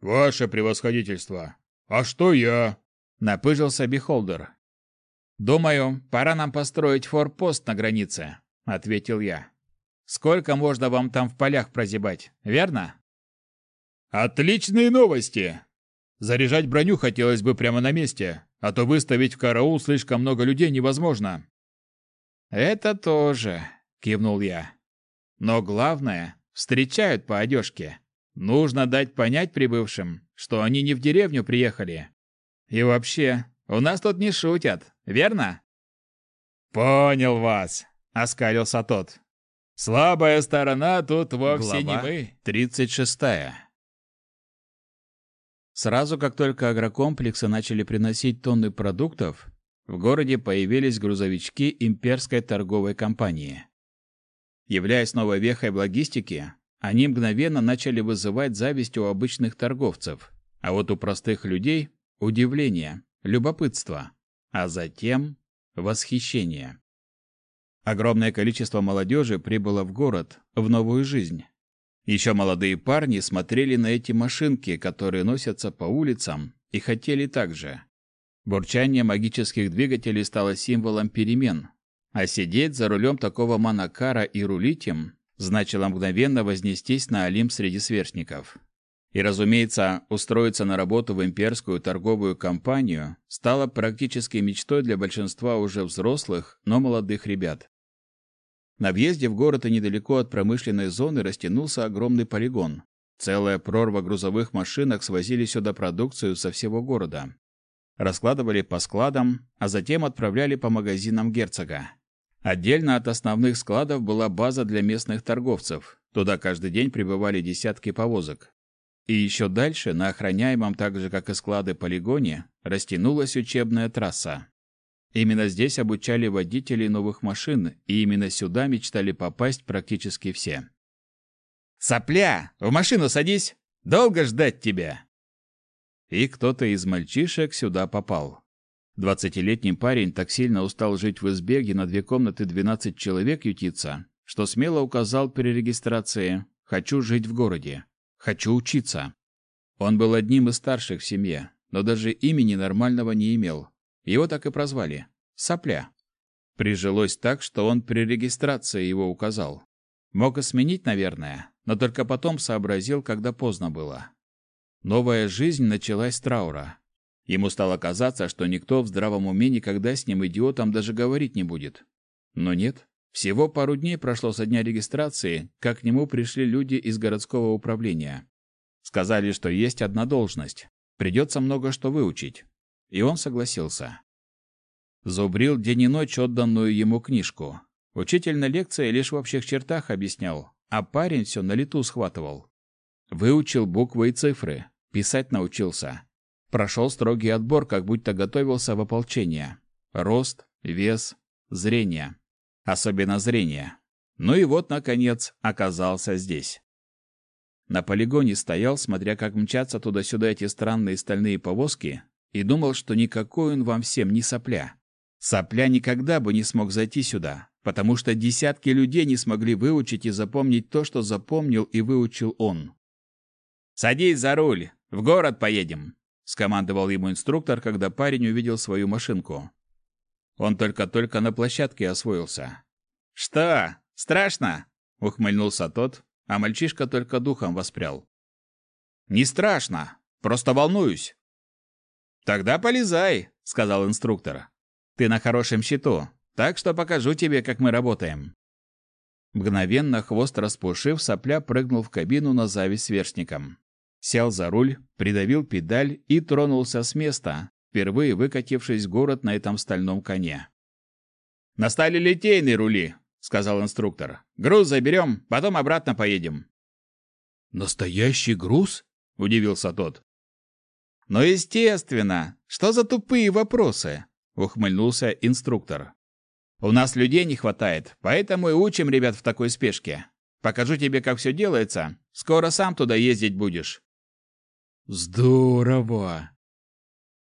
«Ваше превосходительство! А что я?» — напыжился Бихолдер. «Думаю, пора нам построить форпост на границе», — ответил я. «Сколько можно вам там в полях прозябать, верно?» «Отличные новости! Заряжать броню хотелось бы прямо на месте, а то выставить в караул слишком много людей невозможно. Это тоже, кивнул я. Но главное, встречают по одежке. Нужно дать понять прибывшим, что они не в деревню приехали. И вообще, у нас тут не шутят, верно? Понял вас, оскалился тот. Слабая сторона тут вовсе Глава не мы. Тридцать шестая. Сразу как только агрокомплексы начали приносить тонны продуктов, в городе появились грузовички имперской торговой компании. Являясь новой вехой в логистике, они мгновенно начали вызывать зависть у обычных торговцев, а вот у простых людей – удивление, любопытство, а затем – восхищение. Огромное количество молодежи прибыло в город, в новую жизнь. Еще молодые парни смотрели на эти машинки, которые носятся по улицам, и хотели так же. Бурчание магических двигателей стало символом перемен, а сидеть за рулем такого манакара и рулить им значило мгновенно вознестись на Олимп среди сверстников. И, разумеется, устроиться на работу в имперскую торговую компанию стало практически мечтой для большинства уже взрослых, но молодых ребят. На въезде в город и недалеко от промышленной зоны растянулся огромный полигон. Целая прорва грузовых машинок свозили сюда продукцию со всего города. Раскладывали по складам, а затем отправляли по магазинам герцога. Отдельно от основных складов была база для местных торговцев. Туда каждый день прибывали десятки повозок. И еще дальше, на охраняемом так же, как и склады полигоне, растянулась учебная трасса. Именно здесь обучали водителей новых машин, и именно сюда мечтали попасть практически все. «Сопля! В машину садись! Долго ждать тебя!» И кто-то из мальчишек сюда попал. Двадцатилетний парень так сильно устал жить в избе, где на две комнаты двенадцать человек ютится, что смело указал при регистрации «Хочу жить в городе. Хочу учиться». Он был одним из старших в семье, но даже имени нормального не имел, его так и прозвали – Сопля. Прижилось так, что он при регистрации его указал. Мог и сменить, наверное, но только потом сообразил, когда поздно было. Новая жизнь началась с траура. Ему стало казаться, что никто в здравом уме никогда с ним идиотом даже говорить не будет. Но нет. Всего пару дней прошло со дня регистрации, как к нему пришли люди из городского управления. Сказали, что есть одна должность. Придется много что выучить. И он согласился. Зубрил день и ночь отданную ему книжку. Учитель на лекции лишь в общих чертах объяснял, а парень все на лету схватывал. Выучил буквы и цифры, писать научился. Прошел строгий отбор, как будто готовился в ополчение. Рост, вес, зрение. Особенно зрение. Ну и вот, наконец, оказался здесь. На полигоне стоял, смотря как мчатся туда-сюда эти странные стальные повозки, и думал, что никакой он вам всем не сопля. Сопля никогда бы не смог зайти сюда, потому что десятки людей не смогли выучить и запомнить то, что запомнил и выучил он. «Садись за руль, в город поедем», — скомандовал ему инструктор, когда парень увидел свою машинку. Он только-только на площадке освоился. «Что, страшно?» — ухмыльнулся тот, а мальчишка только духом воспрял. «Не страшно, просто волнуюсь». «Тогда полезай», — сказал инструктор. «Ты на хорошем счету, так что покажу тебе, как мы работаем». Мгновенно хвост распушив, сопля прыгнул в кабину на зависть сверстникам. Сел за руль, придавил педаль и тронулся с места, впервые выкатившись в город на этом стальном коне. «Настали литейные рули», — сказал инструктор. «Груз заберем, потом обратно поедем». «Настоящий груз?» — удивился тот. «Ну, естественно! Что за тупые вопросы?» — ухмыльнулся инструктор. У нас людей не хватает, поэтому и учим ребят в такой спешке. Покажу тебе, как все делается. Скоро сам туда ездить будешь. Здорово.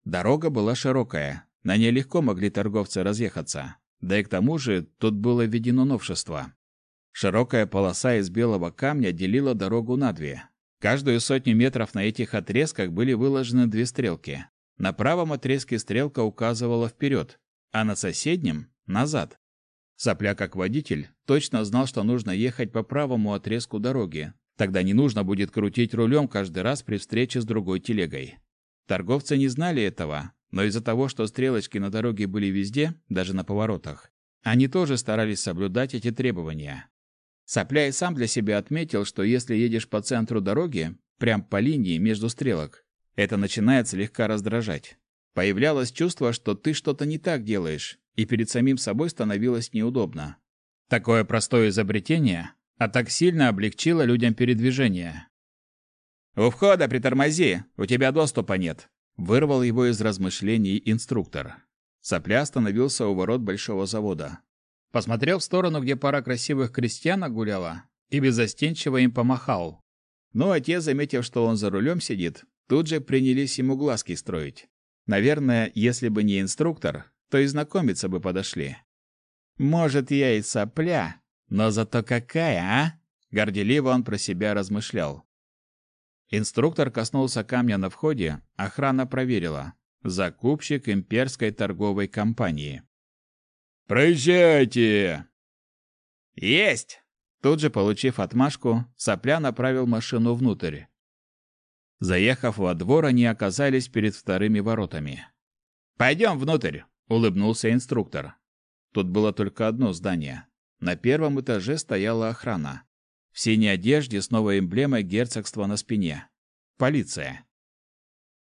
Дорога была широкая. На ней легко могли торговцы разъехаться. Да и к тому же тут было введено новшество. Широкая полоса из белого камня делила дорогу на две. Каждую сотню метров на этих отрезках были выложены две стрелки. На правом отрезке стрелка указывала вперед, а на соседнем назад. Сопля, как водитель, точно знал, что нужно ехать по правому отрезку дороги. Тогда не нужно будет крутить рулем каждый раз при встрече с другой телегой. Торговцы не знали этого, но из-за того, что стрелочки на дороге были везде, даже на поворотах, они тоже старались соблюдать эти требования. Сопля и сам для себя отметил, что если едешь по центру дороги, прям по линии между стрелок, это начинает слегка раздражать. Появлялось чувство, что ты что-то не так делаешь, и перед самим собой становилось неудобно. Такое простое изобретение, а так сильно облегчило людям передвижение. «У входа притормози, у тебя доступа нет», — вырвал его из размышлений инструктор. Сопля остановился у ворот большого завода. Посмотрел в сторону, где пара красивых крестьянок гуляла, и беззастенчиво им помахал. Ну а те, заметив, что он за рулем сидит, тут же принялись ему глазки строить. Наверное, если бы не инструктор, то и знакомиться бы подошли. Может, я и сопля, но зато какая, а? Горделиво он про себя размышлял. Инструктор коснулся камня на входе, охрана проверила. Закупщик имперской торговой компании. «Проезжайте!» «Есть!» Тут же, получив отмашку, Сопля направил машину внутрь. Заехав во двор, они оказались перед вторыми воротами. «Пойдем внутрь!» улыбнулся инструктор. Тут было только одно здание. На первом этаже стояла охрана. В синей одежде с новой эмблемой герцогства на спине. Полиция.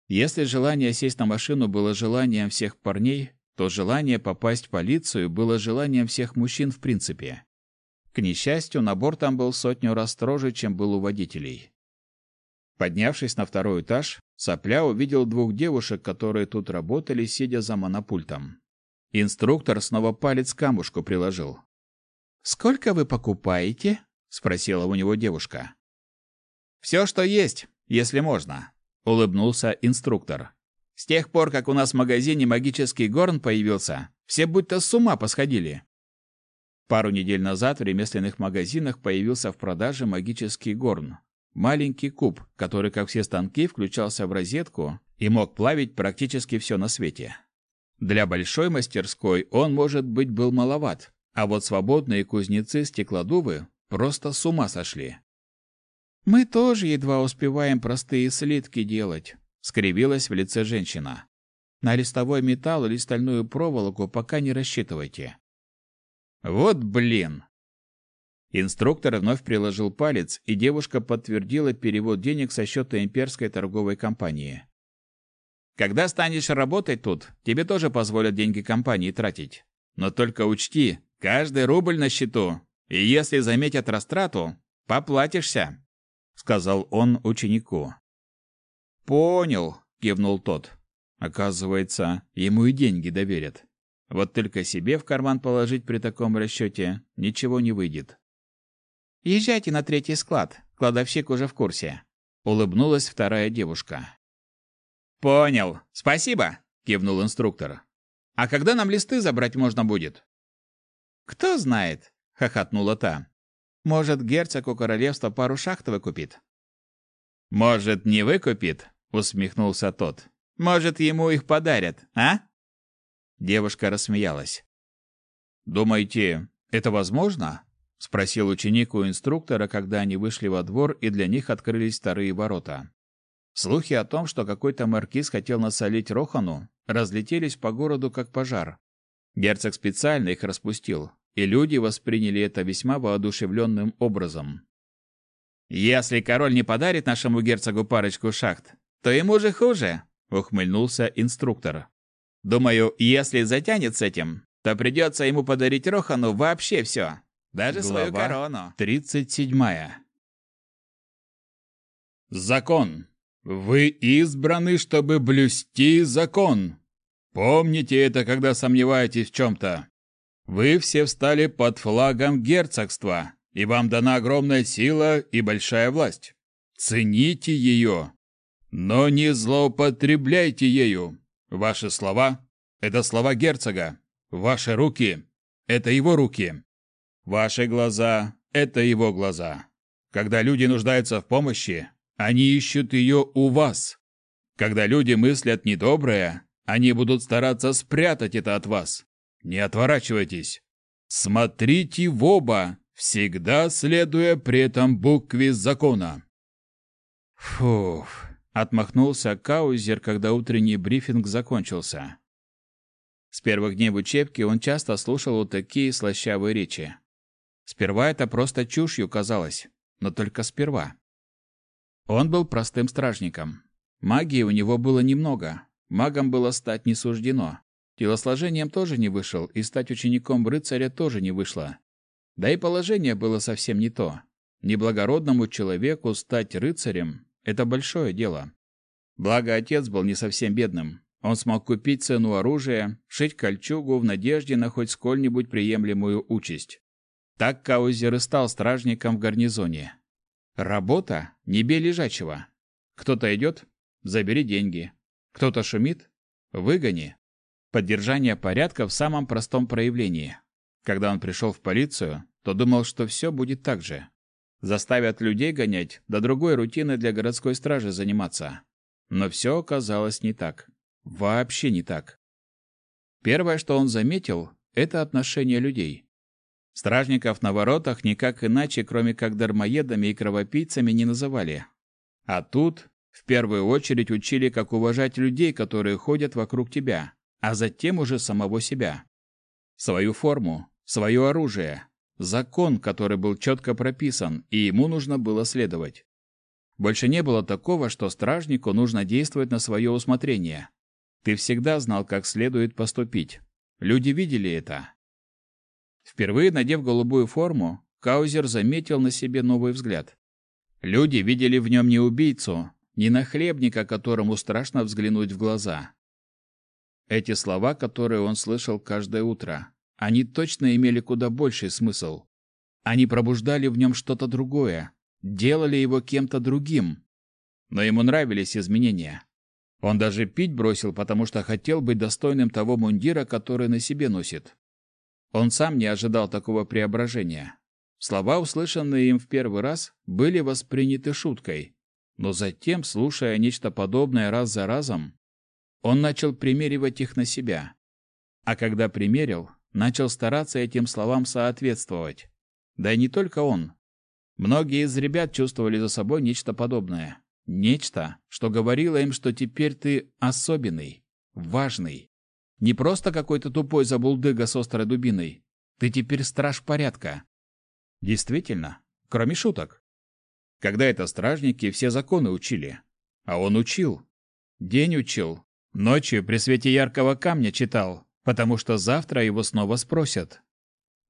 Если желание сесть на машину было желанием всех парней, то желание попасть в полицию было желанием всех мужчин в принципе. К несчастью, набор там был сотню раз строже, чем был у водителей. Поднявшись на второй этаж, Сопля увидел двух девушек, которые тут работали, сидя за монопультом. Инструктор снова палец к камушку приложил. «Сколько вы покупаете?» — спросила у него девушка. «Все, что есть, если можно», — улыбнулся инструктор. «С тех пор, как у нас в магазине магический горн появился, все будто с ума посходили». Пару недель назад в ремесленных магазинах появился в продаже магический горн, Маленький куб, который, как все станки, включался в розетку и мог плавить практически все на свете. Для большой мастерской он, может быть, был маловат, а вот свободные кузнецы-стеклодувы просто с ума сошли. Мы тоже едва успеваем простые слитки делать, скривилась в лице женщина. На листовой металл или стальную проволоку пока не рассчитывайте. Вот блин. Инструктор вновь приложил палец, и девушка подтвердила перевод денег со счета имперской торговой компании. Когда станешь работать тут, тебе тоже позволят деньги компании тратить. Но только учти, каждый рубль на счету, и если заметят растрату, поплатишься, сказал он ученику. Понял, кивнул тот. Оказывается, ему и деньги доверят. Вот только себе в карман положить при таком расчете ничего не выйдет. Езжайте на третий склад, кладовщик уже в курсе, улыбнулась вторая девушка. Понял. Спасибо, кивнул инструктор. А когда нам листы забрать можно будет? Кто знает, хохотнула та. Может, герцог у королевства пару шахт выкупит? Может, не выкупит, усмехнулся тот. Может, ему их подарят, а? Девушка рассмеялась. Думаете, это возможно? спросил ученик у инструктора, когда они вышли во двор и для них открылись вторые ворота. Слухи о том, что какой-то маркиз хотел насолить Рохану, разлетелись по городу как пожар. Герцог специально их распустил, и люди восприняли это весьма воодушевленным образом. «Если король не подарит нашему герцогу парочку шахт, то ему же хуже», — ухмыльнулся инструктор. «Думаю, если затянет с этим, то придется ему подарить Рохану вообще все, даже Глава свою корону». Тридцать седьмая. Закон. Вы избраны, чтобы блюсти закон. Помните это, когда сомневаетесь в чем-то. Вы все встали под флагом герцогства, и вам дана огромная сила и большая власть. Цените ее, но не злоупотребляйте ею. Ваши слова – это слова герцога. Ваши руки – это его руки. Ваши глаза – это его глаза. Когда люди нуждаются в помощи, они ищут ее у вас. Когда люди мыслят недоброе, они будут стараться спрятать это от вас. Не отворачивайтесь. Смотрите в оба, всегда следуя при этом букве закона. Фуф, отмахнулся Каузер, когда утренний брифинг закончился. С первых дней в учебке он часто слушал вот такие слащавые речи. Сперва это просто чушью казалось, но только сперва. Он был простым стражником. Магии у него было немного. Магом было стать не суждено. Телосложением тоже не вышел, и стать учеником рыцаря тоже не вышло. Да и положение было совсем не то. Неблагородному человеку стать рыцарем – это большое дело. Благо, отец был не совсем бедным. Он смог купить цену оружия, шить кольчугу в надежде на хоть сколь-нибудь приемлемую участь. Так Каузер и стал стражником в гарнизоне. Работа не бей лежачего. Кто-то идет – забери деньги. Кто-то шумит – выгони. Поддержание порядка в самом простом проявлении. Когда он пришел в полицию, то думал, что все будет так же. Заставят людей гонять, да другой рутины для городской стражи заниматься. Но все оказалось не так. Вообще не так. Первое, что он заметил, это отношение людей. Стражников на воротах никак иначе, кроме как дармоедами и кровопийцами, не называли. А тут в первую очередь учили, как уважать людей, которые ходят вокруг тебя, а затем уже самого себя. Свою форму, свое оружие, закон, который был четко прописан, и ему нужно было следовать. Больше не было такого, что стражнику нужно действовать на свое усмотрение. Ты всегда знал, как следует поступить. Люди видели это, Впервые надев голубую форму, Каузер заметил на себе новый взгляд. Люди видели в нем не убийцу, не нахлебника, которому страшно взглянуть в глаза. Эти слова, которые он слышал каждое утро, они точно имели куда больший смысл. Они пробуждали в нем что-то другое, делали его кем-то другим. Но ему нравились изменения. Он даже пить бросил, потому что хотел быть достойным того мундира, который на себе носит. Он сам не ожидал такого преображения. Слова, услышанные им в первый раз, были восприняты шуткой, но затем, слушая нечто подобное раз за разом, он начал примеривать их на себя. А когда примерил, начал стараться этим словам соответствовать. Да и не только он. Многие из ребят чувствовали за собой нечто подобное. Нечто, что говорило им, что теперь ты особенный, важный. Не просто какой-то тупой забулдыга с острой дубиной. Ты теперь страж порядка. Действительно, кроме шуток. Когда это стражники все законы учили. А он учил. День учил. Ночью при свете яркого камня читал, потому что завтра его снова спросят.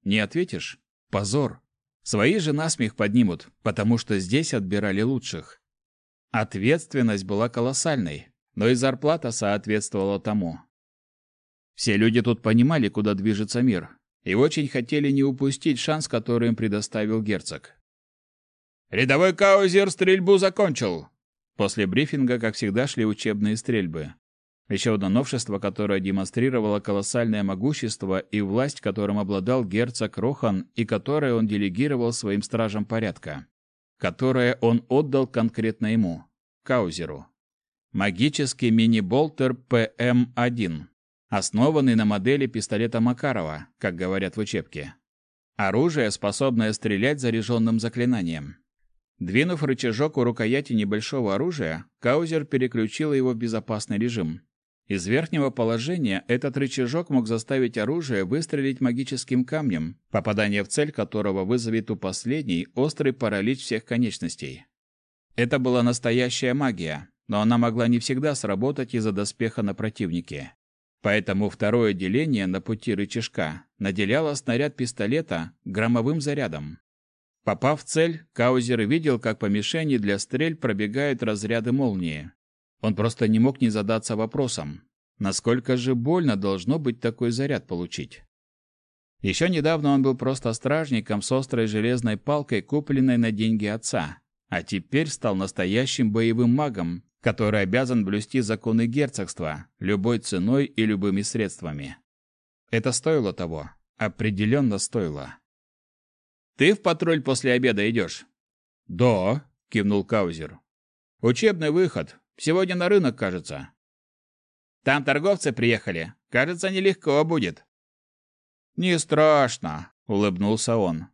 Не ответишь? Позор. Свои же насмех поднимут, потому что здесь отбирали лучших. Ответственность была колоссальной, но и зарплата соответствовала тому. Все люди тут понимали, куда движется мир, и очень хотели не упустить шанс, который им предоставил герцог. «Рядовой Каузер стрельбу закончил!» После брифинга, как всегда, шли учебные стрельбы. Еще одно новшество, которое демонстрировало колоссальное могущество и власть, которым обладал герцог Рохан и которое он делегировал своим стражам порядка, которое он отдал конкретно ему, Каузеру. Магический мини-болтер ПМ-1, основанный на модели пистолета Макарова, как говорят в учебке. Оружие, способное стрелять заряженным заклинанием. Двинув рычажок у рукояти небольшого оружия, Каузер переключил его в безопасный режим, из верхнего положения этот рычажок мог заставить оружие выстрелить магическим камнем, попадание в цель которого вызовет у последней острый паралич всех конечностей. Это была настоящая магия, но она могла не всегда сработать из-за доспеха на противнике. Поэтому второе деление на пути рычажка наделяло снаряд пистолета громовым зарядом. Попав в цель, Каузер видел, как по мишени для стрель пробегают разряды молнии, он просто не мог не задаться вопросом, насколько же больно должно быть такой заряд получить. Еще недавно он был просто стражником с острой железной палкой, купленной на деньги отца, а теперь стал настоящим боевым магом, который обязан блюсти законы герцогства любой ценой и любыми средствами. Это стоило того, определенно стоило. «Ты в патруль после обеда идешь?» «Да», — кивнул Каузер. «Учебный выход. Сегодня на рынок, кажется. Там торговцы приехали. Кажется, нелегко будет. Не страшно, улыбнулся он.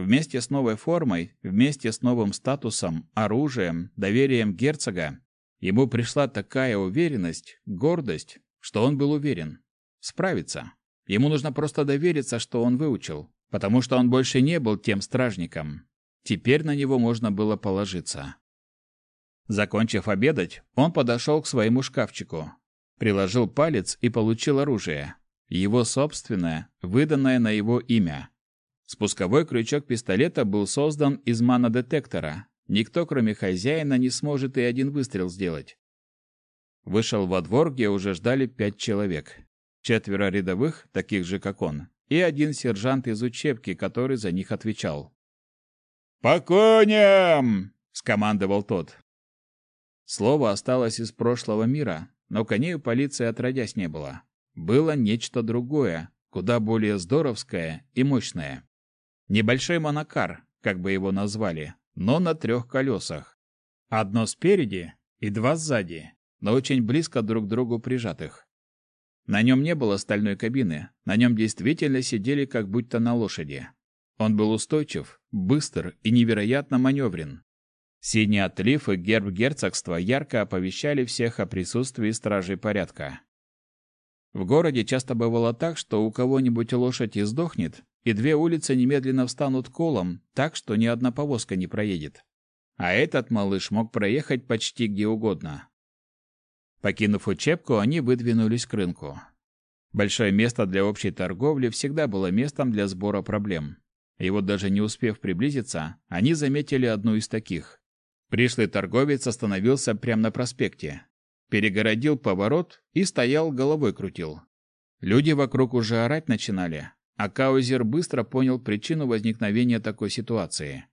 Вместе с новой формой, вместе с новым статусом, оружием, доверием герцога, ему пришла такая уверенность, гордость, что он был уверен. Справится. Ему нужно просто довериться, что он выучил, потому что он больше не был тем стражником. Теперь на него можно было положиться. Закончив обедать, он подошел к своему шкафчику, приложил палец и получил оружие. Его собственное, выданное на его имя. Спусковой крючок пистолета был создан из манодетектора. Никто, кроме хозяина, не сможет и один выстрел сделать. Вышел во двор, где уже ждали пять человек. Четверо рядовых, таких же, как он, и один сержант из учебки, который за них отвечал. «По коням!» — скомандовал тот. Слово осталось из прошлого мира, но коней у полиции отродясь не было. Было нечто другое, куда более здоровское и мощное. Небольшой монокар, как бы его назвали, но на трех колесах. Одно спереди и два сзади, но очень близко друг к другу прижатых. На нем не было стальной кабины, на нем действительно сидели как будто на лошади. Он был устойчив, быстр и невероятно маневрен. Синий отлив и герб герцогства ярко оповещали всех о присутствии стражей порядка. В городе часто бывало так, что у кого-нибудь лошадь издохнет, и две улицы немедленно встанут колом, так что ни одна повозка не проедет. А этот малыш мог проехать почти где угодно. Покинув учебку, они выдвинулись к рынку. Большое место для общей торговли всегда было местом для сбора проблем. И вот даже не успев приблизиться, они заметили одну из таких. Пришлый торговец остановился прямо на проспекте, перегородил поворот и стоял, головой крутил. Люди вокруг уже орать начинали, а Каузер быстро понял причину возникновения такой ситуации.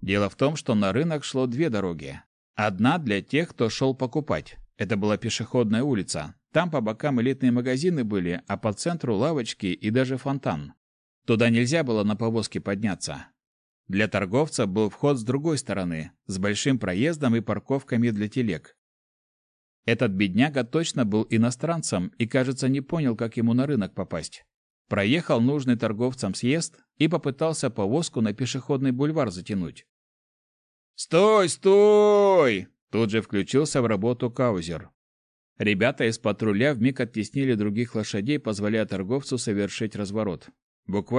Дело в том, что на рынок шло две дороги. Одна для тех, кто шел покупать. Это была пешеходная улица. Там по бокам элитные магазины были, а по центру лавочки и даже фонтан. Туда нельзя было на повозке подняться. Для торговца был вход с другой стороны, с большим проездом и парковками для телег. Этот бедняга точно был иностранцем и, кажется, не понял, как ему на рынок попасть. Проехал нужный торговцам съезд, и попытался повозку на пешеходный бульвар затянуть. «Стой, стой!» Тут же включился в работу Каузер. Ребята из патруля вмиг оттеснили других лошадей, позволяя торговцу совершить разворот. Буквально